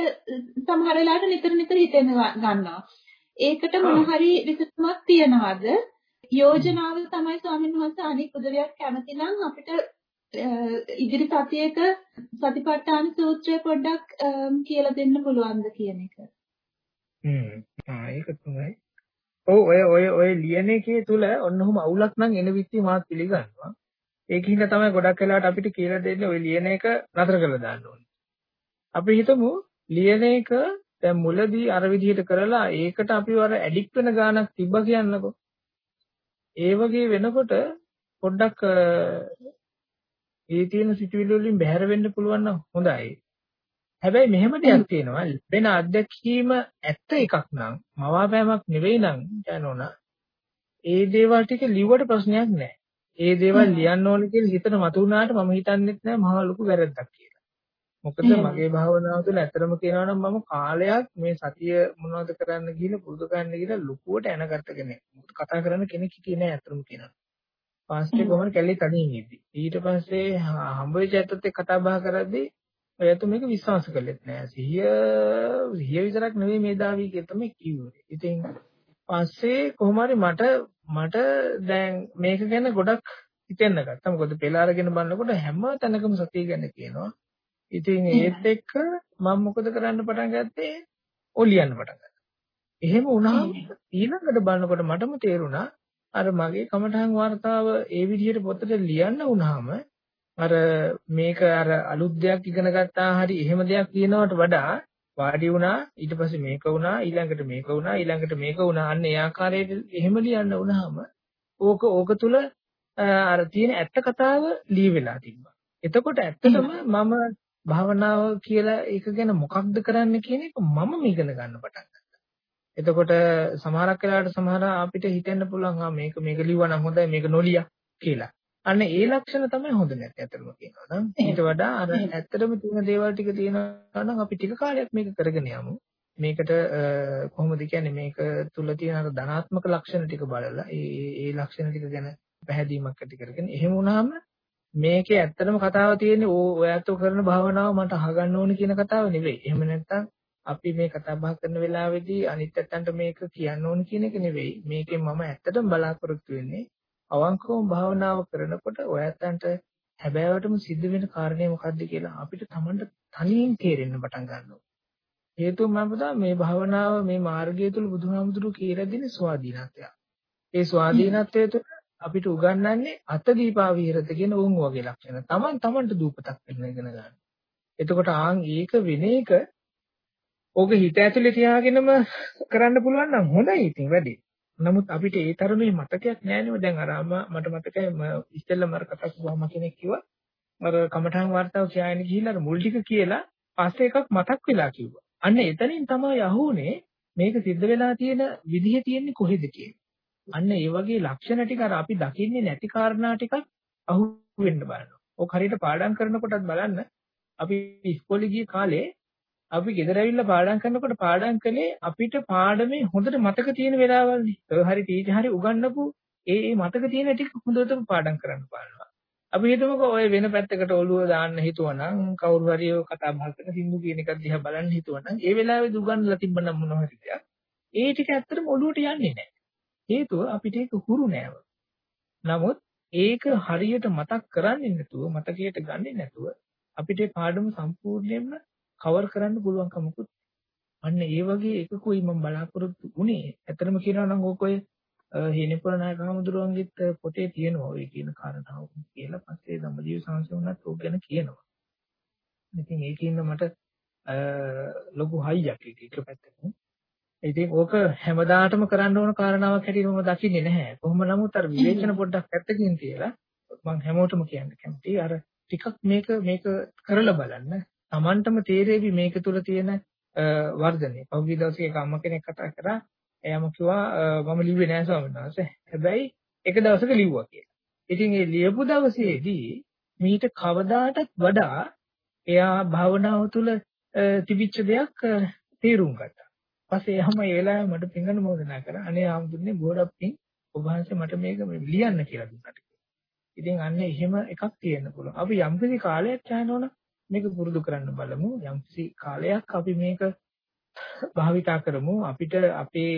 සමහර වෙලාවට නිතර නිතර හිතෙන ගන්නවා. ඒකට මොන හරි විසඳුමක් තියනවාද? යෝජනාව තමයි ස්වාමීන් වහන්සේ අනික් උදවියක් කැමති නම් අපිට ඉදිරි සතියේක සතිපට්ඨාන සූත්‍රය පොඩ්ඩක් කියලා දෙන්න පුළුවන්ද කියන එක. හ්ම්. ආ ඒක තමයි. ඔව් ඔය ඔය ඔය ලියන එකේ තුල ඔන්නෝම අවුලක් නම් එන විත්ති මාත් පිළිගන්නවා. ඒකින්ද තමයි ගොඩක් වෙලාවට අපිට කියලා දෙන්නේ ඔය ලියන එක නතර කරලා දාන්න ඕනේ. අපි හිතමු ලියන එක දැන් මුලදී අර විදිහට කරලා ඒකට අපි වර ඇඩික්ට් වෙන ගානක් තිබ්බ කියන්නකෝ. ඒ වගේ වෙනකොට පොඩ්ඩක් ඒ තියෙන සිතුවිලි වලින් බැහැර වෙන්න පුළුවන් නම් හොඳයි. හැබැයි මෙහෙම දෙයක් තියෙනවා වෙන අත්දැකීම ඇත්ත එකක් නම් මවාපෑමක් නෙවෙයි නම් යනෝන ඒ දේවල් ටික ලිව්වට ප්‍රශ්නයක් නැහැ. ඒ දේවල් ලියන්න ඕනේ කියලා හිතන මතුණාට මම හිතන්නේත් නැහැ මහා ලොකු වැරද්දක් කියලා. මොකද මගේ භාවනාව තුළ ඇත්තටම කියනවා නම් මම කාලයක් මේ සතිය මොනවද කරන්න ගිහලා පුරුදු කරන්න ගිහලා ලොකුවට එනගත්ත කෙනෙක්. කතා කරන්න කෙනෙක් හිටියේ නැහැ ඇත්තටම කියනවා. පස්සේ කොහොමද කැලේ තනියෙන් ඉද්දි. ඊට පස්සේ හම්බ වෙච්ච ඇත්තත් එක්ක කතා බහ කරද්දී ඔයත් මේක විශ්වාස කළෙත් නෑ. සිහිය සිහිය විතරක් නෙවෙයි මේ දාවි කියලා තමයි කිව්වේ. ඉතින් පස්සේ කොහොම හරි මට මට දැන් මේක ගැන ගොඩක් හිතෙන්න ගත්තා. මොකද පෙළ අරගෙන බලනකොට හැම තැනකම සතිය ගැන කියනවා. ඉතින් ඒත් එක්ක මම මොකද කරන්න පටන් ගත්තේ? ඔලියන්න පටන් ගත්තා. එහෙම වුණාම ඊළඟට බලනකොට මටම තේරුණා අර මගේ කමඨහන් වார்த்தාව ඒ විදිහට පොතට ලියන්න වුණාම අර මේක අර අලුත් දෙයක් ඉගෙන ගත්තා හරි එහෙම දෙයක් කියනවට වඩා වාඩි වුණා ඊට පස්සේ මේක වුණා ඊළඟට මේක වුණා ඊළඟට මේක වුණා. අන්න ඒ ආකාරයට එහෙම ලියන්න වුණාම ඕක ඕක තුල අර තියෙන ඇත්ත කතාව ලියවිලා තිබ්බා. එතකොට ඇත්තටම මම භාවනාව කියලා ඒක ගැන මොකක්ද කරන්න කියන එක මම ඉගෙන ගන්න පටන් එතකොට සමහරක් වෙලාවට සමහර අපිට හිතෙන්න පුළුවන් ආ මේක මේක ලිව්වා නම් හොඳයි මේක නොලිය කියලා. අන්න ඒ ලක්ෂණ තමයි හොඳ නැත්තේ අතරම කියනවා නම්. ඊට වඩා අර ඇත්තටම තියෙන දේවල් ටික තියෙනවා නම් අපි ටික කාලයක් මේක කරගෙන යමු. මේකට කොහොමද කියන්නේ මේක තුල තියෙන අර ධනාත්මක ලක්ෂණ ටික බලලා ඒ ඒ ලක්ෂණ ටික ගැන පැහැදීමක් ඇති කරගෙන එහෙම වුණාම මේකේ ඇත්තටම කතාව තියෙන්නේ ඕ ඔයත් කරන භාවනාව මට අහගන්න ඕන කියන කතාව නෙවෙයි. එහෙම නැත්නම් අපි මේ කතා බහ කරන වෙලාවේදී අනිත් පැත්තන්ට මේක කියන්න ඕන කියන එක නෙවෙයි. මේකෙන් මම ඇත්තටම බලාපොරොත්තු වෙන්නේ අවංකවම භාවනාව කරනකොට ඔයත්තන්ට හැබෑවටම සිද්ධ වෙන කාරණේ මොකද්ද කියලා අපිට Tamanට තනියෙන් තේරෙන්න පටන් ගන්නවා. හේතුව මොකද මේ භාවනාව මේ මාර්ගය තුල බුදුහාමුදුරු කියලා දෙන ස්වාධීනත්වය. ඒ ස්වාධීනත්වය තුළ අපිට උගන්වන්නේ අත දීපා විහෙරත කියන වුන් වගේ ලක්ෂණ. Taman Tamanට දූපතක් වෙන ඉගෙන ගන්න. එතකොට ආන් ඒක වෙන එක ඔබ හිත ඇතුලේ තියාගෙනම කරන්න පුළුවන් නම් හොඳයි ඉතින් වැඩි. නමුත් අපිට ඒ තරමේ මතකයක් නැහැ දැන් අර මට මතකයි ඉස්සෙල්ලම අර කතා කරපුවාම කෙනෙක් කිව්වා අර කමඨාන් වார்த்தාව කියන්න ගිහිල්ලා අර මුල් ටික කියලා පස්සේ එකක් මතක් වෙලා කිව්වා. අන්න එතනින් තමයි අහුනේ මේක සිද්ධ වෙලා තියෙන විදිහ තියෙන්නේ කොහෙද කියලා. අන්න ඒ වගේ ලක්ෂණ ටික අර අපි දකින්නේ නැති කාරණා ටිකක් අහු වෙන්න බලනවා. ඔක හරියට පාඩම් කරනකොටත් බලන්න අපි ඉස්කෝලේ ගිය කාලේ අපි ගෙදර ඇවිල්ලා පාඩම් කරනකොට පාඩම් කළේ අපිට පාඩමේ හොඳට මතක තියෙන වෙලාවල්නේ. ඒ හරි ටීචර් හරි උගන්වපු ඒ ඒ මතක තියෙන ටික හොඳටම පාඩම් කරන්න බලනවා. අපි හිතමුකෝ ඔය වෙන පැත්තකට ඔළුව දාන්න හිතුවනම් කවුරු හරි ඔය කතා බහ කරන සින්දු කියන එකක් දිහා බලන්න හිතුවනම් ඒ වෙලාවේ උගන්වලා තිබ්බනම් මොනවා හරි දෙයක්. ඒ ටික ඇත්තටම ඔළුවට යන්නේ නැහැ. හේතුව අපිට ඒක හුරු නෑව. නමුත් ඒක හරියට මතක් කරන්නේ නැතුව මතකයට ගන්නේ නැතුව අපිට පාඩම සම්පූර්ණයෙන්ම කවර් කරන්න පුළුවන් කමකුත් අන්න ඒ වගේ එකකුයි මම බලාපොරොත්තු වුණේ. ඇත්තටම කියනවා නම් ඕක ඔය හේනිපුර නායක හමුදුරුවන්ගෙත් පොතේ තියෙනවා ඔය කියන කාරණාව කියලා පස්සේ ධම්මජීව සංසය වුණත් ඕක ගැන කියනවා. ඉතින් ඒකින්ද මට ලොකු හයියක් ඒක එක පැත්තකින්. ඉතින් ඕක හැමදාටම කරන්න ඕන කාරණාවක් හැටියට මම දකින්නේ නැහැ. කොහොම නමුත් අර විවේචන පොඩ්ඩක් පැත්තකින් තියලා මම හැමෝටම කියන්න කැමතියි. අර ටිකක් මේක මේක කරලා බලන්න. Tamanටම තේරෙවි මේක තුල තියෙන වර්ධනය. පහුගිය දවසේ එක අම්ම කෙනෙක් කතා කරා. එයාම කිව්වා මම ලිව්වේ නෑ ස්වාමීන් වහන්සේ. හැබැයි එක දවසක ලිව්වා කියලා. ඉතින් ඒ ලියපු දවසේදී මීට කවදාටත් වඩා එයා භාවනාව තුළ තිබිච්ච දෙයක් තේරුම් ගත්තා. පස්සේ එහම ඒ වෙලාවේ මට පිංගන මොදනා කරා. අනේ ආමුදුන්නේ ගෝඩක් පිං ඔබ වහන්සේ මට මේක ලියන්න කියලා දුන්නාට. ඉතින් අන්න එහෙම එකක් තියෙන්න පුළුවන්. අපි යම්කිසි කාලයක් යනවනම් මේක පුරුදු කරන්න බලමු. යම්කිසි කාලයක් අපි මේක භාවිතා කරමු. අපිට අපේ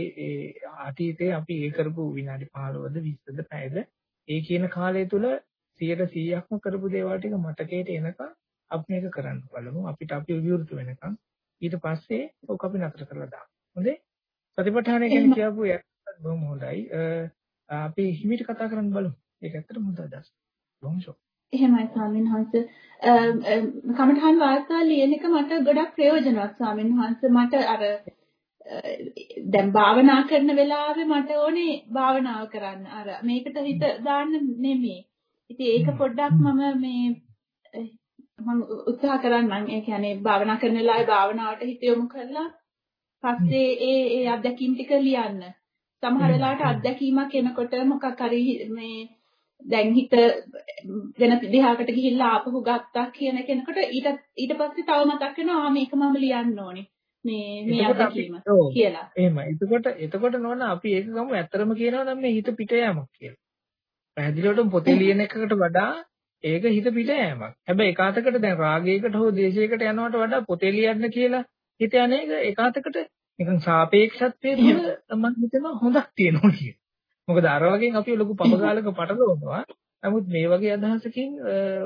අතීතයේ අපි ඒ කරපු විනාඩි 15ද 20ද පැයද ඒ කියන කාලය තුල 100%ක්ම කරපු දේවල් ටික මතකයට එනකම් අපි මේක කරන්න බලමු. අපිට අපි විවෘත වෙනකම් ඊට පස්සේ ඔක අපි නතර කරලා දාමු. හොඳේ? සතිපට්ඨානය ගැන කියපු එකත් බොහොම හොඳයි. අපි හිමිට කතා කරන්න බලමු. ඒක ඇත්තටම හොඳ අදහස්. බොහොම ෂෝ. එහෙමයි ස්වාමීන් වහන්සේ. කමඨහන් වාර්තා ලියන එක මට ගොඩක් ප්‍රයෝජනවත් ස්වාමීන් වහන්සේ. මට අර දැන් භාවනා කරන වෙලාවේ මට ඕනේ භාවනාව කරන්න. අර මේකට හිත දාන්න නෙමෙයි. ඉතින් ඒක පොඩ්ඩක් මම මේ මම උත්සාහ කරන්නම්. ඒ කියන්නේ භාවනා කරන වෙලාවේ භාවනාවට හිත යොමු කරලා පස්සේ ඒ ඒ අත්දැකීම් ටික ලියන්න. සමහර වෙලාවට අත්දැකීමක් එනකොට මොකක් හරි මේ දැන් හිත වෙන දිහාකට ගිහිල්ලා ආපහු ගත්තා කියන කෙනකොට ඊට ඊට පස්සේ තව මතක් වෙනවා මේක මම ලියන්න ඕනේ. මේ මේ අත්දැකීම කියලා. එහෙමයි. එතකොට එතකොට නෝන අපි ඒක ගමු ඇත්තරම කියනවා නම් මේ හිත පිට යෑමක් කියලා. පැහැදිලිවටම පොතේ ලියන එකකට වඩා ඒක හිත පිට යෑමක්. හැබැයි එකාතකට දැන් රාගයකට හෝ ද්වේෂයකට යනවට වඩා පොතේ ලියන්න කියලා හිත යන එක එකාතකට නිකන් සාපේක්ෂත්වයේ තුල මම හිතනවා හොඳක් තියෙනවා කියන. මොකද අර වගේ අපි ලොකු පපගාලක පටලවනවා. නමුත් මේ වගේ අදහසකින්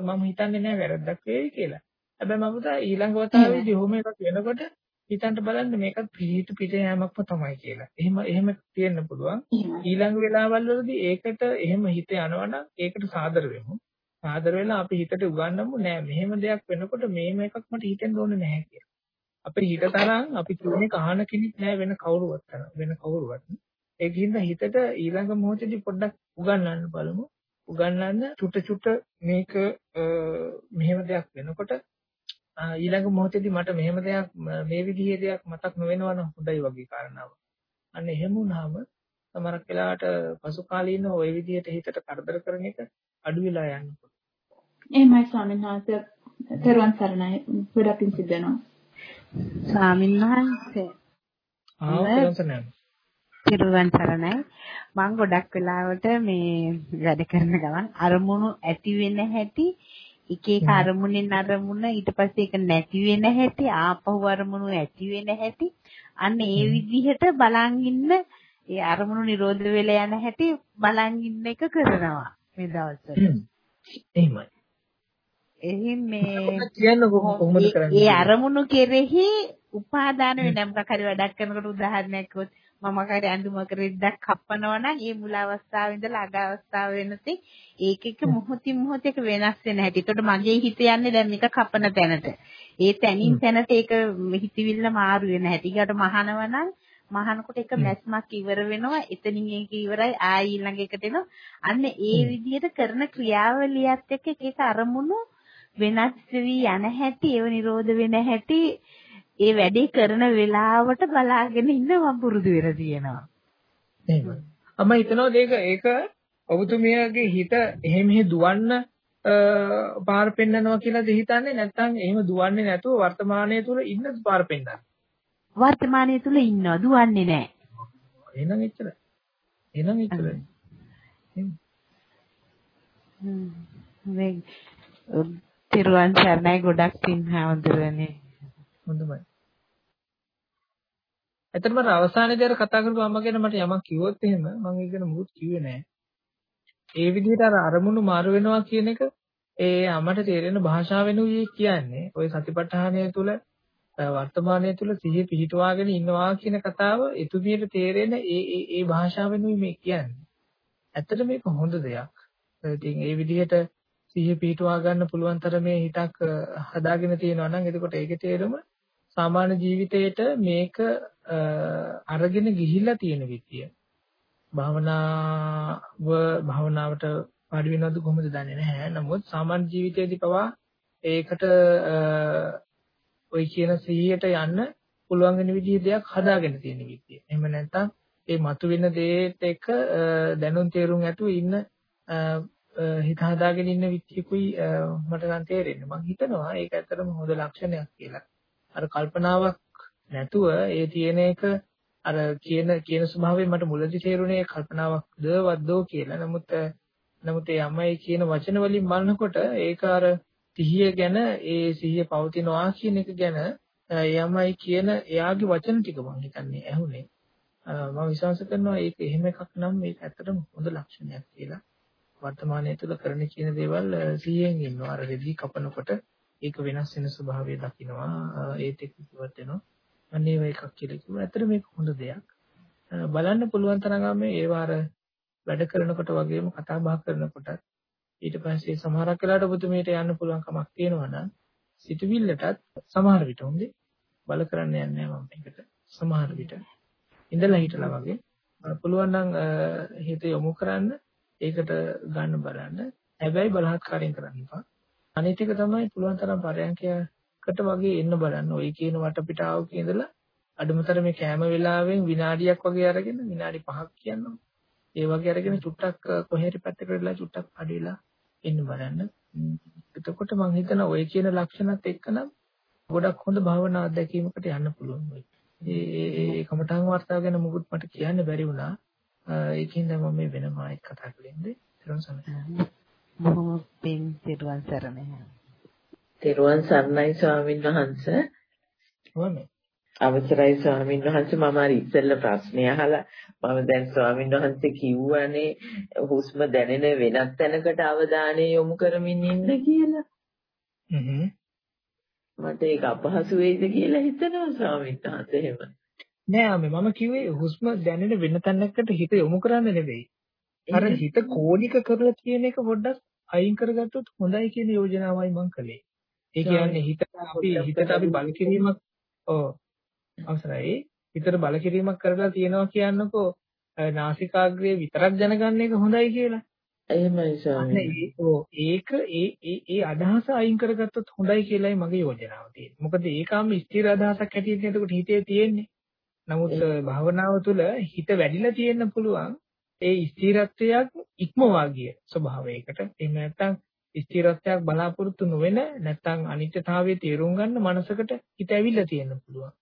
මම හිතන්නේ නැහැ වැරද්දක් වෙයි කියලා. හැබැයි මම හිතා ඊළඟ වතාවේදී ඔහොම එකක් වෙනකොට හිතන්න බලන්න මේකත් පිළිහිට පිට යෑමක්ම තමයි කියලා. එහෙම එහෙම තියෙන්න පුළුවන්. ඊළඟ වෙලාවල් වලදී ඒකට එහෙම හිත යනවනම් ඒකට සාදර වෙමු. සාදර වෙලා අපි හිතට උගන්වමු නෑ මෙහෙම දෙයක් වෙනකොට මේම එකක් මට හිතෙන්න ඕනේ නැහැ කියලා. අපේ හිත තරම් අපි කියන්නේ කහන කෙනෙක් නෑ වෙන කවුරුවත් වෙන කවුරුවත්. ඒකින්ද හිතට ඊළඟ මොහොතේදී පොඩ්ඩක් උගන්වන්න බලමු. උගන්වන්න චුට චුට මේක මෙහෙම දෙයක් වෙනකොට ඊළඟ මොහොතේදී මට මෙහෙම දෙයක් මේ විදිහේ දෙයක් මතක් නොවෙනවා නම් හොඳයි වගේ කාරණාවක්. අන්න එහෙම වුණාම සමහරක් වෙලාවට පසු කාලීන ওই විදිහට හිතට කරදර කරන එක අඩු වෙලා යන්න පුළුවන්. එහෙමයි ස්වාමීන් වහන්සේ. තෙරුවන් සරණයි. ගොඩක් පිං සිද්ධ වෙනවා. ස්වාමීන් වහන්සේ. ආ තෙරුවන් සරණයි. මම ගොඩක් වෙලාවට මේ වැඩ කරන ගමන් අරමුණු ඇති වෙන හැටි එක එක අරමුණෙන් අරමුණ ඊට පස්සේ ඒක නැති වෙන හැටි ආපහු අරමුණු ඇති වෙන හැටි අන්න ඒ විදිහට බලන් ඉන්න ඒ අරමුණු නිරෝධ වෙලා යන හැටි බලන් ඉන්න එක කරනවා මේ දවස්වල. එහෙමයි. එහි මේ කියන්න කොහොමද කරන්නේ? ඒ අරමුණු කෙරෙහි උපාදාන වෙන මොකක් හරි වැඩක් කරනකොට උදාහරණයක් කිව්වොත් මම කරේ ඇඳුමක රෙද්දක් කපනවා නම් ඒ මුල අවස්ථාවේ ඉඳලා අග අවස්ථාව වෙනතේ ඒක එක මොහොතින් මොහොත එක වෙනස් වෙන හැටි. ඒකට මගේ හිත යන්නේ දැන් මේක කපන තැනට. ඒ තැනින් තැනට ඒක හිතවිල්ල මාරු වෙන හැටි. ඊට මහනව නම් මහනකොට එක මැස්මක් ඉවර වෙනවා. එතනින් ඒක ඉවරයි. ආයි ඊළඟ එකට එනවා. අන්න ඒ විදිහට කරන ක්‍රියාවලියත් එක්ක ඒක අරමුණු වෙනස් වෙවි යන හැටි, ඒව නිරෝධ වෙන හැටි ඒ වැඩේ කරන වෙලාවට බලාගෙන ඉන්න මම පුරුදු වෙලා තියෙනවා. එහෙමයි. අම්ම හිතනවා මේක ඒක ඔබතුමියගේ හිත එහෙම දුවන්න පාර පෙන්නනවා කියලාද හිතන්නේ නැත්නම් එහෙම දුවන්නේ නැතුව වර්තමානයේ තුල ඉන්න පාර පෙන්නනවා. වර්තමානයේ තුල ඉන්නවා දුවන්නේ නැහැ. එහෙනම් එච්චරයි. එහෙනම් එච්චරයි. මේ තිරුවන් සරණයි ගොඩක් පින් හැමදෙරනේ. හොඳයි. ඇත්තටම අර අවසානයේදී අර කතා කරපු අම්මා ගැන මට යමක් කිව්වොත් එහෙම මම ඒක ගැන මුකුත් කිව්වේ නෑ. ඒ විදිහට අර අරමුණු මාරු වෙනවා කියන එක ඒ අම්මට තේරෙන භාෂාවෙනුයි කියන්නේ. ওই සතිපට්ඨානය තුළ වර්තමානයේ තුල සිහිය පිහිටුවාගෙන ඉන්නවා කියන කතාව එතුමියට තේරෙන ඒ ඒ ඒ භාෂාවෙනුයි මේ කියන්නේ. ඇත්තට මේක හොඳ දෙයක්. ඉතින් ඒ විදිහට සිහිය පිහිටුවා ගන්න පුළුවන් තරමේ හිතක් හදාගෙන තියෙනවා නම් එතකොට ඒකේ තේරුම සාමාන්‍ය ජීවිතේට මේක අරගෙන ගිහිල්ලා තියෙන විදිය. භාවනාව භාවනාවට පාඩි වෙනවද කොහොමද දන්නේ නැහැ. නමුත් සාමාන්‍ය ජීවිතයේදී පවා ඒකට ওই කියන සිහියට යන්න පුළුවන් වෙන විදිහේ දෙයක් හදාගෙන තියෙන විදිය. එහෙම නැත්නම් ඒ මතුවෙන දේත් එක්ක දැනුම් තේරුම් ඇතුව ඉන්න හිත හදාගෙන ඉන්න විදියකුයි මට නම් තේරෙන්නේ. මම හිතනවා ඒක ඇත්තටම හොඳ ලක්ෂණයක් කියලා. අර කල්පනාවක් නැතුව ඒ තියෙන එක අර කියන කියන ස්වභාවයෙන් මට මුලදි තේරුනේ කල්පනාවක්ද වද්දෝ කියලා. නමුත් නමුත් ඒ අම්මයි කියන වචන වලින් බලනකොට ඒක අර සිහිය ගැන ඒ සිහිය පවතිනවා කියන එක ගැන යමයි කියන එයාගේ වචන ටික මම හිතන්නේ ඇහුනේ. මම විශ්වාස කරනවා ඒක එහෙම එකක් නම් මේක ඇත්තටම හොඳ ලක්ෂණයක් කියලා. වර්තමානයේ තුල කරන කියන දේවල් සිහියෙන් ඉන්නවා. අර රෙදි කපනකොට ඒක වෙනස් වෙන ස්වභාවය දකිනවා. ඒත් එක්ක ඉවත් වෙනවා. අන්න ඒව එකක් කියලා කිව්වා. ඇත්තට මේක හොඳ දෙයක්. බලන්න පුළුවන් තරම් මේ ඒවා අර වැඩ කරනකොට වගේම කතා බහ කරනකොට ඊට පස්සේ සමහරක් වෙලාවට ඔබතුමීට යන්න පුළුවන් කමක් තියෙනවා නම් සිතවිල්ලටත් සමහර විට හොඳේ බල කරන්න යන්නේ මම මේකට සමහර විට ඉඳලා හිටලා වගේ පුළුවන් නම් හිත යොමු කරන්න ඒකට ගන්න බලන්න හැබැයි බලහත්කාරයෙන් කරන්න එපා අනිත් එක තමයි පුළුවන් තරම් පරයන්කයකට වගේ එන්න බලන්න ওই කියන වටපිටාවක ඉඳලා අඩුමතර මේ කෑම වෙලාවෙන් විනාඩියක් වගේ අරගෙන විනාඩි 5ක් කියනවා ඒ වගේ අරගෙන චුට්ටක් කොහේ හරි පැත්තකට වෙලා චුට්ටක් අඩි වෙලා ඉන්න බලන්න. එතකොට මම හිතනවා ඔය කියන ලක්ෂණත් එක්කනම් ගොඩක් හොඳ භාවනා අත්දැකීමකට යන්න පුළුවන් වෙයි. ඒ ඒ කමඨාන් වර්තාව ගැන මුකුත් මට කියන්න බැරි වුණා. ඒකින්ද මම මේ වෙනම ආයෙත් කතා කළෙන්නේ. ඊට සමහර බොහොම පින් තිරුවන් සරණයි. තිරුවන් සරණයි ස්වාමීන් වහන්සේ. කොහොමද? අවසරයි ස්වාමීන් වහන්සේ මම අර ඉස්සෙල්ල ප්‍රශ්නය අහලා මම දැන් ස්වාමීන් වහන්සේ කිව්වනේ හුස්ම දැනෙන වෙනත් තැනකට අවධානය යොමු කරමින් ඉන්න කියලා. හ්ම් මට ඒක අපහසු වෙයිද කියලා හිතනවා ස්වාමීන් වහන්සේ එහෙම. නෑ මම කිව්වේ හුස්ම දැනෙන වෙන තැනකට හිත යොමු කරන්න නෙවෙයි. අර හිත කෝණික කරලා තියෙන එක පොඩ්ඩක් අයින් කරගත්තොත් හොඳයි කියන යෝජනාවයි මම කළේ. ඒ කියන්නේ හිතට අපි හිතට අපි බල කිරීමක් ඔව් අවසරයි. හිතට බල කිරීමක් කරලා තියෙනවා කියන්නකෝ නාසිකාග්‍රේ විතරක් දැනගන්න එක හොඳයි කියලා. එහෙමයි ස්වාමී. ඒක ඒ ඒ ඒ අදහස අයින් කරගත්තොත් හොඳයි කියලායි මගේ යෝජනාව තියෙන්නේ. මොකද ඒකම ස්ථිර අදහසක් හැටියට එතකොට හිතේ තියෙන්නේ. නමුත් භාවනාව තුළ හිත වැඩිලා තියෙන්න පුළුවන් ඒ ස්ථිරත්වයක් ඉක්මවා ගිය ස්වභාවයකට. එහෙම නැත්නම් ස්ථිරත්වයක් බලාපොරොත්තු නොවන නැත්නම් අනිත්‍යතාවයේ තේරුම් ගන්න මනසකට හිත ඇවිල්ලා තියෙන්න පුළුවන්.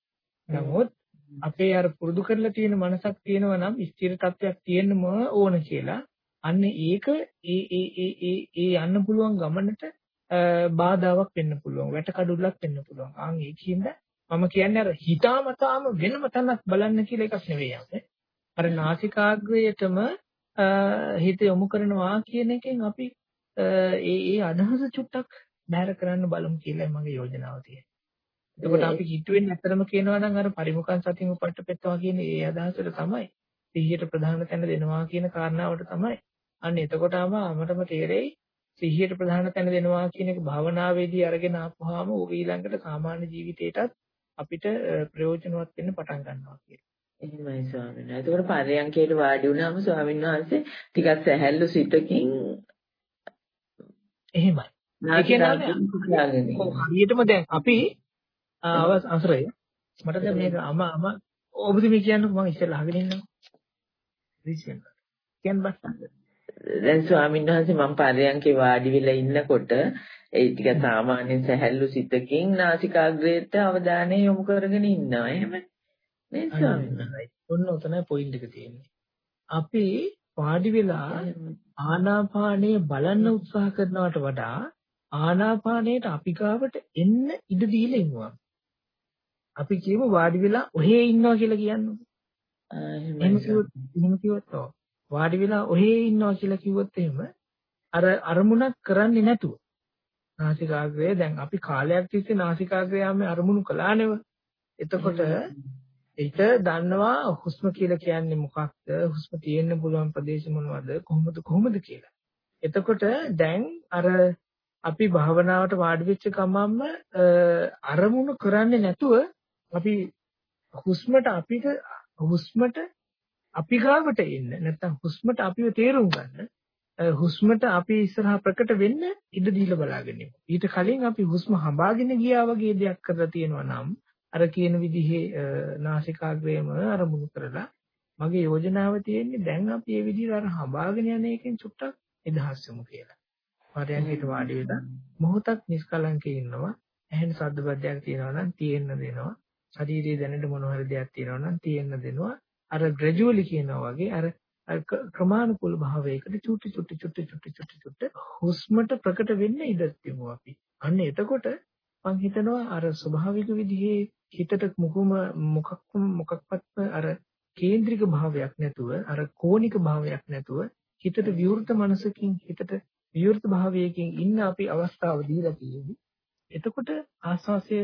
නමුත් අපේ අර පුරුදු කරලා තියෙන මනසක් තියෙනවා නම් ස්ථිර තත්වයක් තියෙන්නම ඕන කියලා අන්න ඒක ඒ ඒ ඒ ඒ ඒ යන්න පුළුවන් ගමනට බාධාවක් වෙන්න පුළුවන් වැටකඩුල්ලක් වෙන්න පුළුවන් ආන් ඒකින්ද මම කියන්නේ අර හිතාමතාම වෙනම තැනක් බලන්න කියලා එකක් නෙවෙයි යන්නේ අර නාසිකාග්‍රයටම හිත යොමු කරනවා කියන එකෙන් අපි ඒ ඒ අදහස චුට්ටක් බැහැර කරන්න බලමු කියලා මගේ යෝජනාව තියෙනවා එතකොට අපි හිතුවෙන් ඇත්තටම කියනවා නම් අර පරිමුඛන් සතින් උපට්ඨපෙත්වා කියන ඒ අදහසට තමයි සිහියට ප්‍රධාන තැන දෙනවා කියන කාරණාවට තමයි. අන්න එතකොටම අපටම තේරෙයි සිහියට ප්‍රධාන තැන දෙනවා කියන එක භාවනාවේදී අරගෙන ආපුවාම ඕක ඊළඟට සාමාන්‍ය ජීවිතේටත් අපිට ප්‍රයෝජනවත් වෙන්න පටන් ගන්නවා කියලා. එහෙමයි ස්වාමීන් වහන්සේ. එතකොට පරයන්කේට වාඩි වුණාම ස්වාමීන් වහන්සේ ටිකක් සැහැල්ලු සිතකින් එහෙමයි. ඒ කියන්නේ හරියටම දැන් අපි අවස් අසරය මට දැන් මේක අම අම ඔබතුමී කියන්නකෝ මම ඉස්සෙල්ලා අහගෙන ඉන්නවා රිසියන් කියන්න බස් දැන් ස්වාමීන් වහන්සේ මම පරයන්කේ වාඩි වෙලා ඉන්නකොට ඒ ටික සාමාන්‍ය සැහැල්ලු සිතකින් නාසිකාග්‍රේට අවධානය යොමු කරගෙන ඉන්නවා. එහෙම නේද ස්වාමීන් වහන්සේ? ඔන්න ඔතනයි පොයින්ට් එක තියෙන්නේ. අපි වාඩි වෙලා ආනාපානය බලන්න උත්සාහ කරනවට වඩා ආනාපානයට අපි ගාවට එන්න ඉඩ දීලා ඉන්නවා. අපි කියමු වාඩි වෙලා ඔහේ ඉන්නවා කියලා කියන්නකො. එහෙම කිව්වොත් එහෙම කිව්වොත් වාඩි වෙලා ඔහේ ඉන්නවා කියලා කිව්වොත් එහෙම අර අරමුණක් කරන්නේ නැතුව නාසිකාග්‍රය දැන් අපි කාලයක් තිස්සේ නාසිකාග්‍රය යන්නේ අරමුණු කළානේව. එතකොට ඒක දන්නවා හුස්ම කියලා කියන්නේ මොකක්ද හුස්ම තියෙන්න පුළුවන් ප්‍රදේශ මොනවද කොහොමද කොහොමද කියලා. එතකොට දැන් අර අපි භාවනාවට වාඩි වෙච්ච ගමන්ම අරමුණු කරන්නේ නැතුව අපි හුස්මට අපිට හුස්මට අපි ගාවට එන්න නැත්නම් හුස්මට අපිව තේරුම් ගන්න හුස්මට අපි ඉස්සරහා ප්‍රකට වෙන්න ඉඩ දීලා බලාගෙන ඊට කලින් අපි හුස්ම හඹාගෙන ගියා වගේ දෙයක් කරලා තියෙනවා නම් අර කියන විදිහේ නාසිකාග්‍රේම අරමුණු කරලා මගේ යෝජනාව තියෙන්නේ දැන් අපි මේ විදිහට අර හඹාගෙන යන එකෙන් චුට්ටක් නිදහස් වෙමු කියලා. පරයන්කට වාඩි වෙලා මොහොතක් නිස්කලංකේ ඉන්නවා. ඇහෙන ශබ්ද බද්දයක් තියෙනවා නම් තියෙන්න දෙනවා. ශරීරයේ දැනෙන්න මොන හරි දෙයක් තියෙනවා නම් තියෙන්න දෙනවා. අර ග්‍රැජුවලි කියනවා වගේ අර ක්‍රමානුකූල භාවයකට චුටි චුටි චුටි චුටි චුටි චුටි හුස්මට ප්‍රකට වෙන්න ඉඩ තියමු අපි. අන්න එතකොට මං හිතනවා අර ස්වභාවික විදිහේ හිතට මුකුම මොකක් මොකක්වත් අර කේන්ද්‍රික භාවයක් නැතුව අර කෝණික භාවයක් නැතුව හිතට විවෘත මනසකින් හිතට විවෘත භාවයකින් ඉන්න අපි අවස්ථාව දීලා තියෙන්නේ. එතකොට ආස්වාසය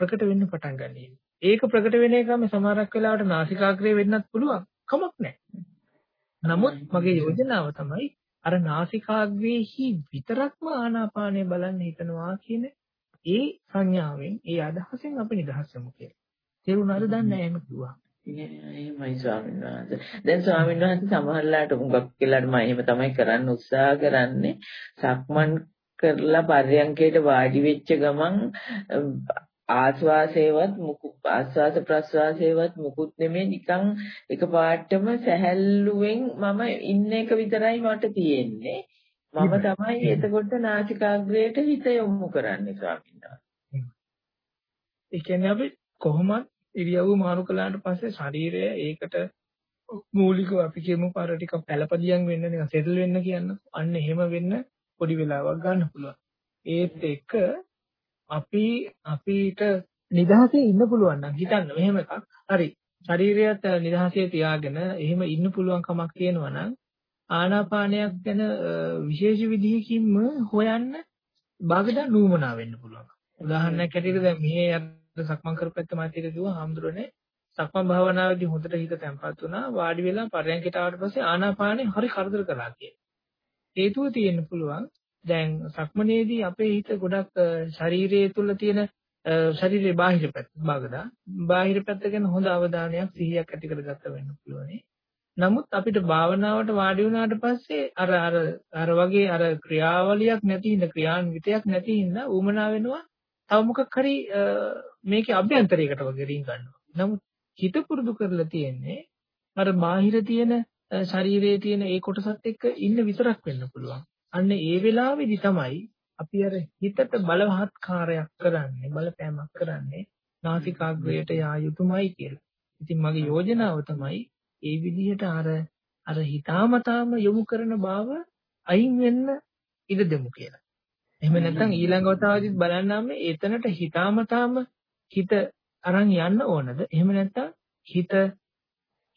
ප්‍රකට වෙන්න පටන් ගන්නවා. ඒක ප්‍රකට වෙන එකම සමහරක් වෙලාවට නාසිකාග්‍රේ වෙන්නත් පුළුවන්. කමක් නැහැ. නමුත් මගේ යෝජනාව තමයි අර නාසිකාග්‍රේහි විතරක්ම ආනාපානය බලන්න හිතනවා කියන ඒ සංඥාවෙන් ඒ අදහසෙන් අපි නිදහස් වෙමු කියලා. තේරුණාද දන්නේ නැහැ එහෙම කිව්වා. එහෙමයි ස්වාමීන් වහන්සේ. දැන් ස්වාමීන් වහන්සේ සමහරලාට උඟක් කියලාට මම එහෙම තමයි කරන්න උත්සාහ කරන්නේ. සක්මන් කරලා පර්යංකයට වාඩි වෙච්ච ගමන් ආස්වාසේවත් මුකු ආස්වාස ප්‍රස්වාසේවත් මුකුත් නෙමෙයි නිකන් එකපාරටම සැහැල්ලුවෙන් මම ඉන්න එක විතරයි මට තියෙන්නේ. මම තමයි එතකොට නාසිකාග්‍රයට හිත යොමු කරන්නේ ස්වාමීන් වහන්සේ. ඒ කියන්නේ අපි කොහොමද ඉරියව්ව මාරු කළාට පස්සේ ශරීරය ඒකට මූලිකව අපි කියමු පාර ටික පළපදියම් වෙන්න නිකන් සෙටල් වෙන්න කියන්න. අන්න එහෙම වෙන්න පොඩි වෙලාවක් ගන්න පුළුවන්. ඒත් එක්ක අපි අපිට නිදහසේ ඉන්න පුළුවන් නම් හිතන්න මෙහෙම එකක්. හරි. ශරීරයත් නිදහසේ තියාගෙන එහෙම ඉන්න පුළුවන් කමක් තියෙනවා නම් ආනාපානයක් ගැන විශේෂ විදිහකින්ම හොයන්න බාගදා නූමනා වෙන්න පුළුවන්. උදාහරණයක් ඇටියට දැන් මේ සක්මන් කරපැත්ත මාතිර කිව්වා හාමුදුරනේ සක්මන් භාවනාවේදී හොඳට හිත තැම්පත් වුණා වාඩි වෙලා පරයන්කට ආවට පස්සේ ආනාපානෙ හරි කරදර කළා කියලා. හේතුව තියෙන්න පුළුවන් දැන් සක්මනේදී අපේ හිත ගොඩක් ශරීරයේ තුල තියෙන ශරීරයේ බාහිර පැත්ත භාගදා බාහිර පැත්ත ගැන හොඳ අවධානයක් සිහියක් ඇති කරගත්ත වෙන්න පුළුවන්. නමුත් අපිට භාවනාවට වාඩි වුණාට පස්සේ අර අර අර වගේ අර ක්‍රියාවලියක් නැති හින්දා ක්‍රියාන්විතයක් නැති හින්දා ඌමනා වෙනවා තව මොකක් හරි මේකේ අභ්‍යන්තරයකට වගේ රින් ගන්නවා. නමුත් හිත පුරුදු කරලා තියෙන්නේ අර බාහිර තියෙන ශරීරයේ තියෙන ඒ කොටසත් එක්ක ඉන්න විතරක් වෙන්න පුළුවන්. අන්න ඒ වෙලාවේදී තමයි අපි අර හිතට බලවත් කාර්යයක් කරන්නේ බලපෑමක් කරන්නේ නාසිකාග්‍රයට යා යුතුමයි කියලා. ඉතින් මගේ යෝජනාව තමයි ඒ විදිහට අර අර හිතාමතාම යොමු කරන බව අයින් වෙන්න ඉඩ දෙමු කියලා. එහෙම නැත්නම් ඊළඟ වතාවදිත් බලන්නාම එතනට හිතාමතාම හිත අරන් යන්න ඕනද? එහෙම නැත්නම් හිත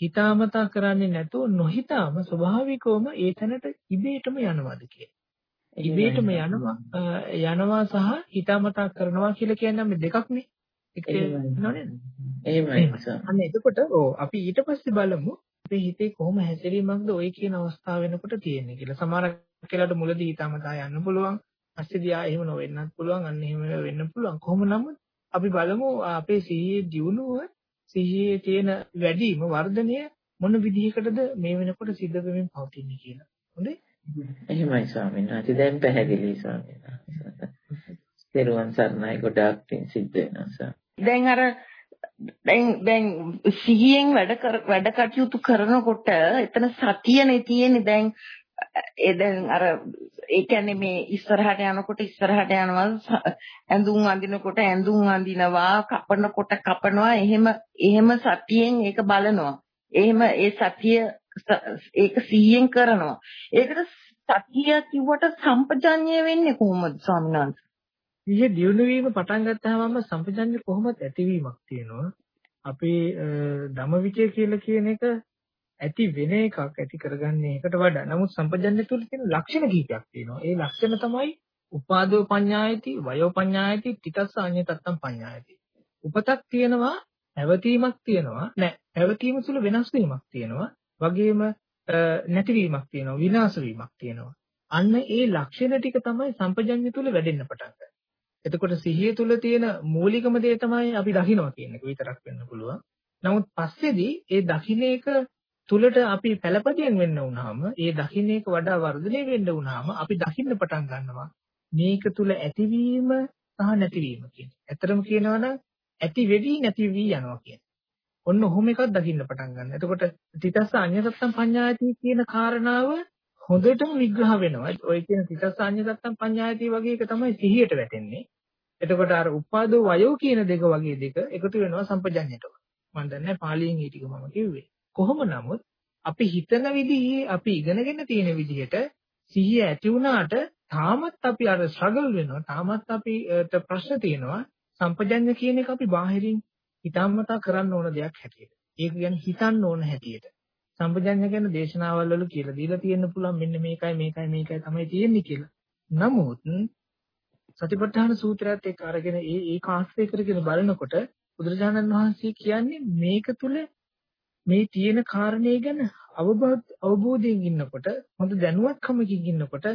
හිතාමතා කරන්නේ නැතුව නොහිතාම ස්වභාවිකවම ඒ තැනට ඉබේටම යනවාද කියලා. ඉබේටම යනවා යනවා සහ හිතාමතා කරනවා කියලා කියන්නේ මේ දෙකක්නේ. නේද? එහෙමයි. එතකොට ඔව් අපි ඊට පස්සේ බලමු අපේ හිතේ කොහොම හැසිරීමක්ද ওই කියන අවස්ථාව වෙනකොට තියෙන්නේ කියලා. සමහර කෙලාට මුලදී හිතාමතා යන්න පුළුවන්. පස්සේදී ආ එහෙම නොවෙන්නත් පුළුවන්. අන්න එහෙම වෙන්න පුළුවන්. කොහොම නමුත් අපි බලමු අපේ සිහියේ දියුණුව සිහියේ තියෙන වැඩිම වර්ධනය මොන විදිහකටද මේ වෙනකොට සිද්ධ වෙමින් පවතින්නේ කියලා. හොඳයි? එහෙමයි ස්වාමීන් වහන්සේ. දැන් පැහැදිලි ස්වාමීන් වහන්සේ. පෙරුවන් සරණයි ගොඩාක් පින් සිද්ධ වෙනවා දැන් අර දැන් දැන් සිහියෙන් වැඩ වැඩ කටයුතු කරනකොට එතන සතියනේ තියෙන්නේ දැන් ඒ දැන් අර ඒ කියන්නේ මේ ඉස්සරහට යනකොට ඉස්සරහට යනවා ඇඳුම් අඳිනකොට ඇඳුම් අඳිනවා කපනකොට කපනවා එහෙම එහෙම සතියෙන් ඒක බලනවා. එහෙම ඒ සතිය ඒක සිහියෙන් කරනවා. ඒකට සතිය කිව්වට සම්පජඤ්ඤය වෙන්නේ කොහොමද ස්වාමීන් වහන්සේ? ඉතින් දියුණු වීම පටන් ගත්තාම සම්පජඤ්ඤය කොහොමද ඇතිවීමක් තියෙනවා? අපේ ධම්මවිචය කියලා කියන එක ඇති වෙන එකක් ඇති කරගන්නේ ඒකට වඩා. නමුත් සම්පජන්‍ය තුල තියෙන ලක්ෂණ කීපයක් තියෙනවා. ඒ ලක්ෂණ තමයි උපාදෝ පඤ්ඤායති, වයෝ පඤ්ඤායති, තිතස්ස අඤ්ඤතත්තම් පඤ්ඤායති. උපතක් තියෙනවා, පැවතීමක් තියෙනවා. නෑ, පැවතීම තුල වෙනස් වීමක් තියෙනවා. වගේම නැතිවීමක් තියෙනවා, විනාශ වීමක් තියෙනවා. අන්න ඒ ලක්ෂණ ටික තමයි සම්පජන්‍ය තුල වැඩෙන්න පටන් ගන්නේ. එතකොට සිහිය තුල තියෙන මූලිකම දේ තමයි අපි දකිනවා කියන එක විතරක් වෙන්න පුළුවන්. නමුත් පස්සේදී ඒ දකින්න එක තුලට අපි පළපදියෙන් වෙන්න වුණාම ඒ දකින්න එක වඩා වර්ධනය වෙන්න වුණාම අපි දකින්න පටන් ගන්නවා මේක තුල ඇතිවීම සහ නැතිවීම කියන. ඇත්තටම කියනවා නම් ඇති වෙවි නැති වෙවි යනවා කියන. ඔන්න ඔහොම එකක් දකින්න පටන් ගන්න. එතකොට තිතස්ස අඤ්ඤසත්තම් පඤ්ඤායති කියන කාරණාව හොඳටම විග්‍රහ වෙනවා. ඔය කියන තිතස්ස අඤ්ඤසත්තම් පඤ්ඤායති වගේ එක තමයි සිහියට වැටෙන්නේ. එතකොට අර උපාදෝ වයෝ කියන දෙක වගේ දෙක එකතු වෙනවා සම්පජඤ්ඤයට. මම දන්නේ පාලියෙන් ඊටික මම කිව්වේ. කොහොම නමුත් අපි හිතන විදිහේ අපි ඉගෙනගෙන තියෙන විදිහට සිහිය ඇති වුණාට තාමත් අපි අර ස්ට්‍රගල් වෙනවා. තාමත් අපිට ප්‍රශ්න තියෙනවා. සම්පජඤ්ඤ කියන එක අපි බාහිරින් හිතාමතා කරන්න ඕන දෙයක් හැටියට. ඒක කියන්නේ හිතන්න ඕන හැටියට. සම්පජඤ්ඤ කියන දේශනාවල් වල කියලා දීලා තියෙන්න පුළුවන් මෙන්න මේකයි මේකයි මේකයි තමයි තියෙන්නේ කියලා. නමුත් සතිපට්ඨාන සූත්‍රයත් එක්ක අරගෙන ඒ ඒක ආශ්‍රය කරගෙන බලනකොට බුදුරජාණන් වහන්සේ කියන්නේ මේක තුල මේ තියෙන කාරණේ ගැන අවබෝධයෙන් ඉන්නකොට හොඳ දැනුවත්කමකින් ඉන්නකොට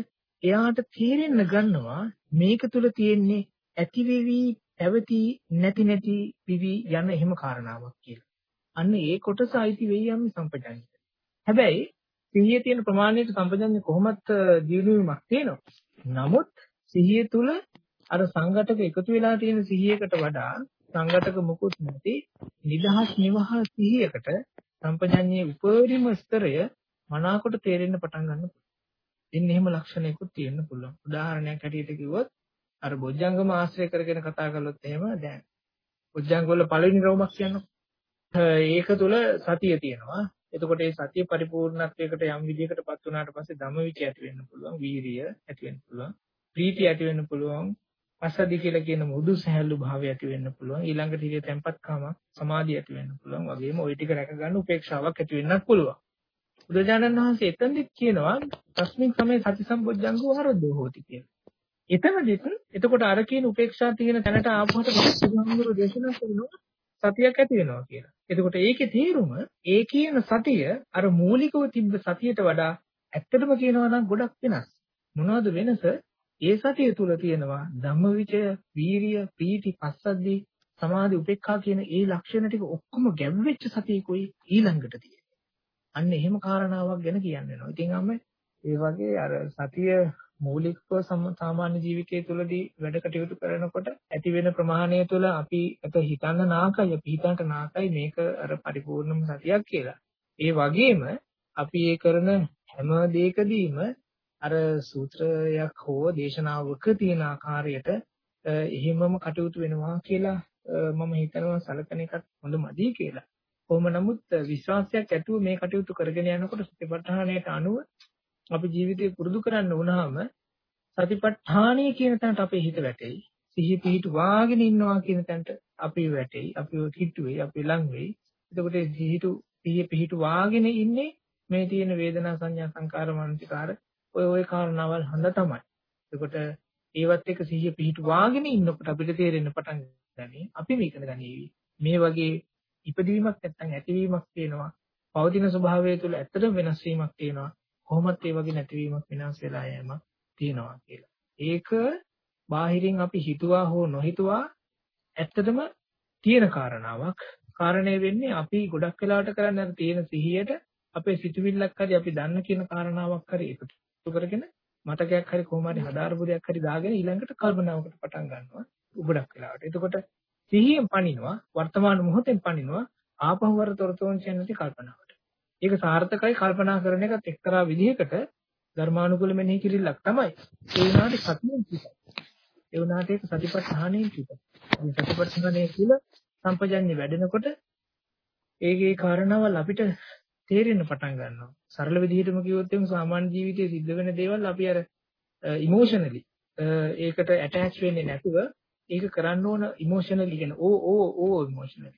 එයාට තේරෙන්න ගන්නවා මේක තුල තියෙන්නේ ඇති වෙවි පැවති නැති නැති විවි යන එහෙම කාරණාවක් කියලා. අන්න ඒ කොටස අයිති වෙයි යම් සම්පජානිත. හැබැයි සිහියේ තියෙන ප්‍රමාණයට සම්පජාන්‍ය කොහොමත් දියුණුවීමක් තියෙනවා. නමුත් සිහිය තුල අර සංඝටක එකතු වෙලා තියෙන සිහියකට වඩා සංඝටක මුකුත් නැති නිදහස් නිවහල් සිහියකට සම්පජාන්‍යයේ උපරිම ස්තරය මනාකොට තේරෙන්න පටන් ගන්නවා. ඉන්න එහෙම ලක්ෂණයකුත් තියෙන්න පුළුවන්. උදාහරණයක් හැටියට කිව්වොත් අර බොජ්ජංගම ආශ්‍රය කරගෙන කතා කළොත් එහෙම දැන් බොජ්ජංග වල පළවෙනි රෝමක් කියන්නකො. ඒක තුල සතිය තියෙනවා. එතකොට ඒ සතිය පරිපූර්ණත්වයකට යම් විදිහකටපත් වුණාට පස්සේ ධම්මවිචය ඇති වෙන්න පුළුවන්, වීරිය ඇති වෙන්න පුළුවන්, ප්‍රීතිය ඇති වෙන්න පුළුවන්, පසදි කියලා කියන මුදු සහැල්ලු භාවය ඇති වෙන්න පුළුවන්. ඊළඟට ඉතින් tempatකම සමාධිය ඇති වෙන්න පුළුවන්. වගේම ওই ටික රැක ගන්න උපේක්ෂාවක් ඇති වෙන්නත් පුළුවන්. බුදුජානන් වහන්සේ එතනදිත් කියනවා තස්මින් සමේ සති සම්බොජ්ජංගෝ ආරද්ධෝ හෝති කියලා. එතනදිත් එතකොට අර කියන උපේක්ෂා තියෙන තැනට ආපුවට බුදුහාමුදුරුවෝ දේශනා කරනවා සතියක් ඇති වෙනවා කියලා. එතකොට ඒකේ තේරුම ඒ කියන සතිය අර මූලිකව තිබ්බ සතියට වඩා ඇත්තටම කියනවා නම් ගොඩක් වෙනස්. මොනවද වෙනස? ඒ සතිය තුල තියෙනවා ධම්මවිචය, වීරිය, ප්‍රීති, පස්සද්ධි, සමාධි, උපේක්ඛා කියන ඒ ලක්ෂණ ටික ඔක්කොම ගැඹෙච්ච සතියකුයි ඊළඟට තියෙන්නේ. අන්න එහෙම කාරණාවක් ගැන කියන්න වෙනවා. ඉතින් අම්ම ඒ වගේ අර සතිය මූලිකව සාමාන්‍ය ජීවිතය තුළදී වැඩ කටයුතු කරනකොට ඇති වෙන ප්‍රමාණය තුළ අපි අත හිතන්න නාකයි අපි හිතන්නට නාකයි මේක අර පරිපූර්ණම සතියක් කියලා. ඒ වගේම අපි ඒ කරන හැම දෙයකදීම අර සූත්‍රයක් හෝ දේශනාවක තියෙන ආකාරයට එහෙමම කටයුතු වෙනවා කියලා මම හිතනවා සලකන එකත් හොඳමදි කියලා. කොහොම නමුත් විශ්වාසයක් ඇතුව මේ කටයුතු කරගෙන යනකොට සතිපට්ඨානයට අනුව අපි ජීවිතේ පුරුදු කරන්න වුණාම සතිපට්ඨානය කියන තැනට අපේ හිත වැටෙයි. සිහිය පිහිටුවාගෙන ඉන්නවා කියන තැනට අපි වැටෙයි. අපි කිට්ටුවේ අපි ලඟ වෙයි. එතකොට සිහිතු සිහිය පිහිටුවාගෙන ඉන්නේ මේ තියෙන වේදනා සංඥා සංකාර මනසිකාර ඔය ඔය කාරණාවල් හඳ තමයි. එතකොට ඒවත් එක්ක සිහිය පිහිටුවාගෙන ඉන්නකොට අපිට තේරෙන්න පටන් ගන්නේ අපි මේකන ගනීවි. මේ වගේ ඉපදීමක් නැත්නම් ඇතිවීමක් තියෙනවා. පවතින ස්වභාවය තුළ ඇත්තටම වෙනස් වීමක් තියෙනවා. කොහොමත් ඒ වගේ නැතිවීමක් විනාශ වෙලා යෑමක් තියෙනවා කියලා. ඒක බාහිරින් අපි හිතුවා හෝ නොහිතුවා ඇත්තටම තියෙන කාරණාවක්. කාරණේ වෙන්නේ අපි ගොඩක් වෙලාවට කරන්නේ අර තියෙන සිහියට අපේ සිතුවිල්ලක් හරි අපි දන්න කියන කාරණාවක් හරි එකතු කරගෙන මතකයක් හරි කොහොම හරි හදාරපු දෙයක් හරි දාගෙන ඊළඟට කල්පනාවකට පටන් ගන්නවා ගොඩක් වෙලාවට. එතකොට සිහියෙන් පනිනවා වර්තමාන මොහොතෙන් පනිනවා ආපහු වර තොරතුරුන් කියන්නේ කල්පනාවට. ඒක සාර්ථකයි කල්පනා කරන එකත් එක්තරා විදිහකට ධර්මානුකූල මෙනෙහි කිරිල්ලක් තමයි. ඒ වුණාට සතියෙන් පිටයි. ඒ වුණාට ඒක සතිපට්ඨානෙන් පිටයි. මේ සතිපට්ඨානයේ තුල සම්පජඤ්ඤය වැඩෙනකොට ඒකේ කාරණාවල් අපිට තේරෙන්න පටන් ගන්නවා. සරල විදිහටම කිව්වොත් එimhe සාමාන්‍ය ජීවිතයේ සිද්ධ වෙන දේවල් අපි අර ඉමෝෂනලි ඒකට ඇටච් වෙන්නේ නැතුව ඒක කරන්න ඕන ඉමෝෂනලි කියන ඕ ඕ ඕ ඉමෝෂනලි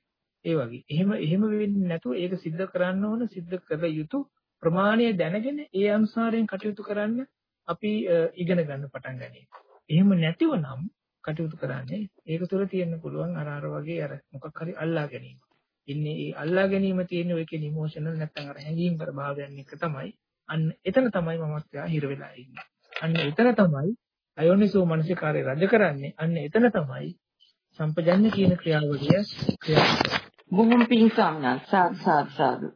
ඒ වගේ එහෙම එහෙම වෙන්නේ නැතුව ඒක සිද්ධ කරන්න ඕන සිද්ධ කළ යුතු ප්‍රමාණය දැනගෙන ඒ අනුසාරයෙන් කටයුතු කරන්න අපි ඉගෙන ගන්න පටන් ගන්නේ. එහෙම නැතිව නම් කටයුතු කරන්නේ ඒක තුළ තියෙන්න පුළුවන් අර අර වගේ අර මොකක් හරි අල්ලා ගැනීම. ඉන්නේ ඒ අල්ලා ගැනීම තියෙන ඔය කියන ඉමෝෂනල් නැත්නම් අර හැඟීම් කර භාවයන් එක තමයි අන්න එතන තමයි මමත් හිර වෙලා ඉන්නේ. අන්න එතන තමයි අයෝනිසෝ මනසිකාරය රජ කරන්නේ. අන්න එතන තමයි සම්පජන්‍ය කියන ක්‍රියාවලිය ක්‍රියාත්මක බොහොම පිං ස්වාමීන් සාදු සාදු සාදු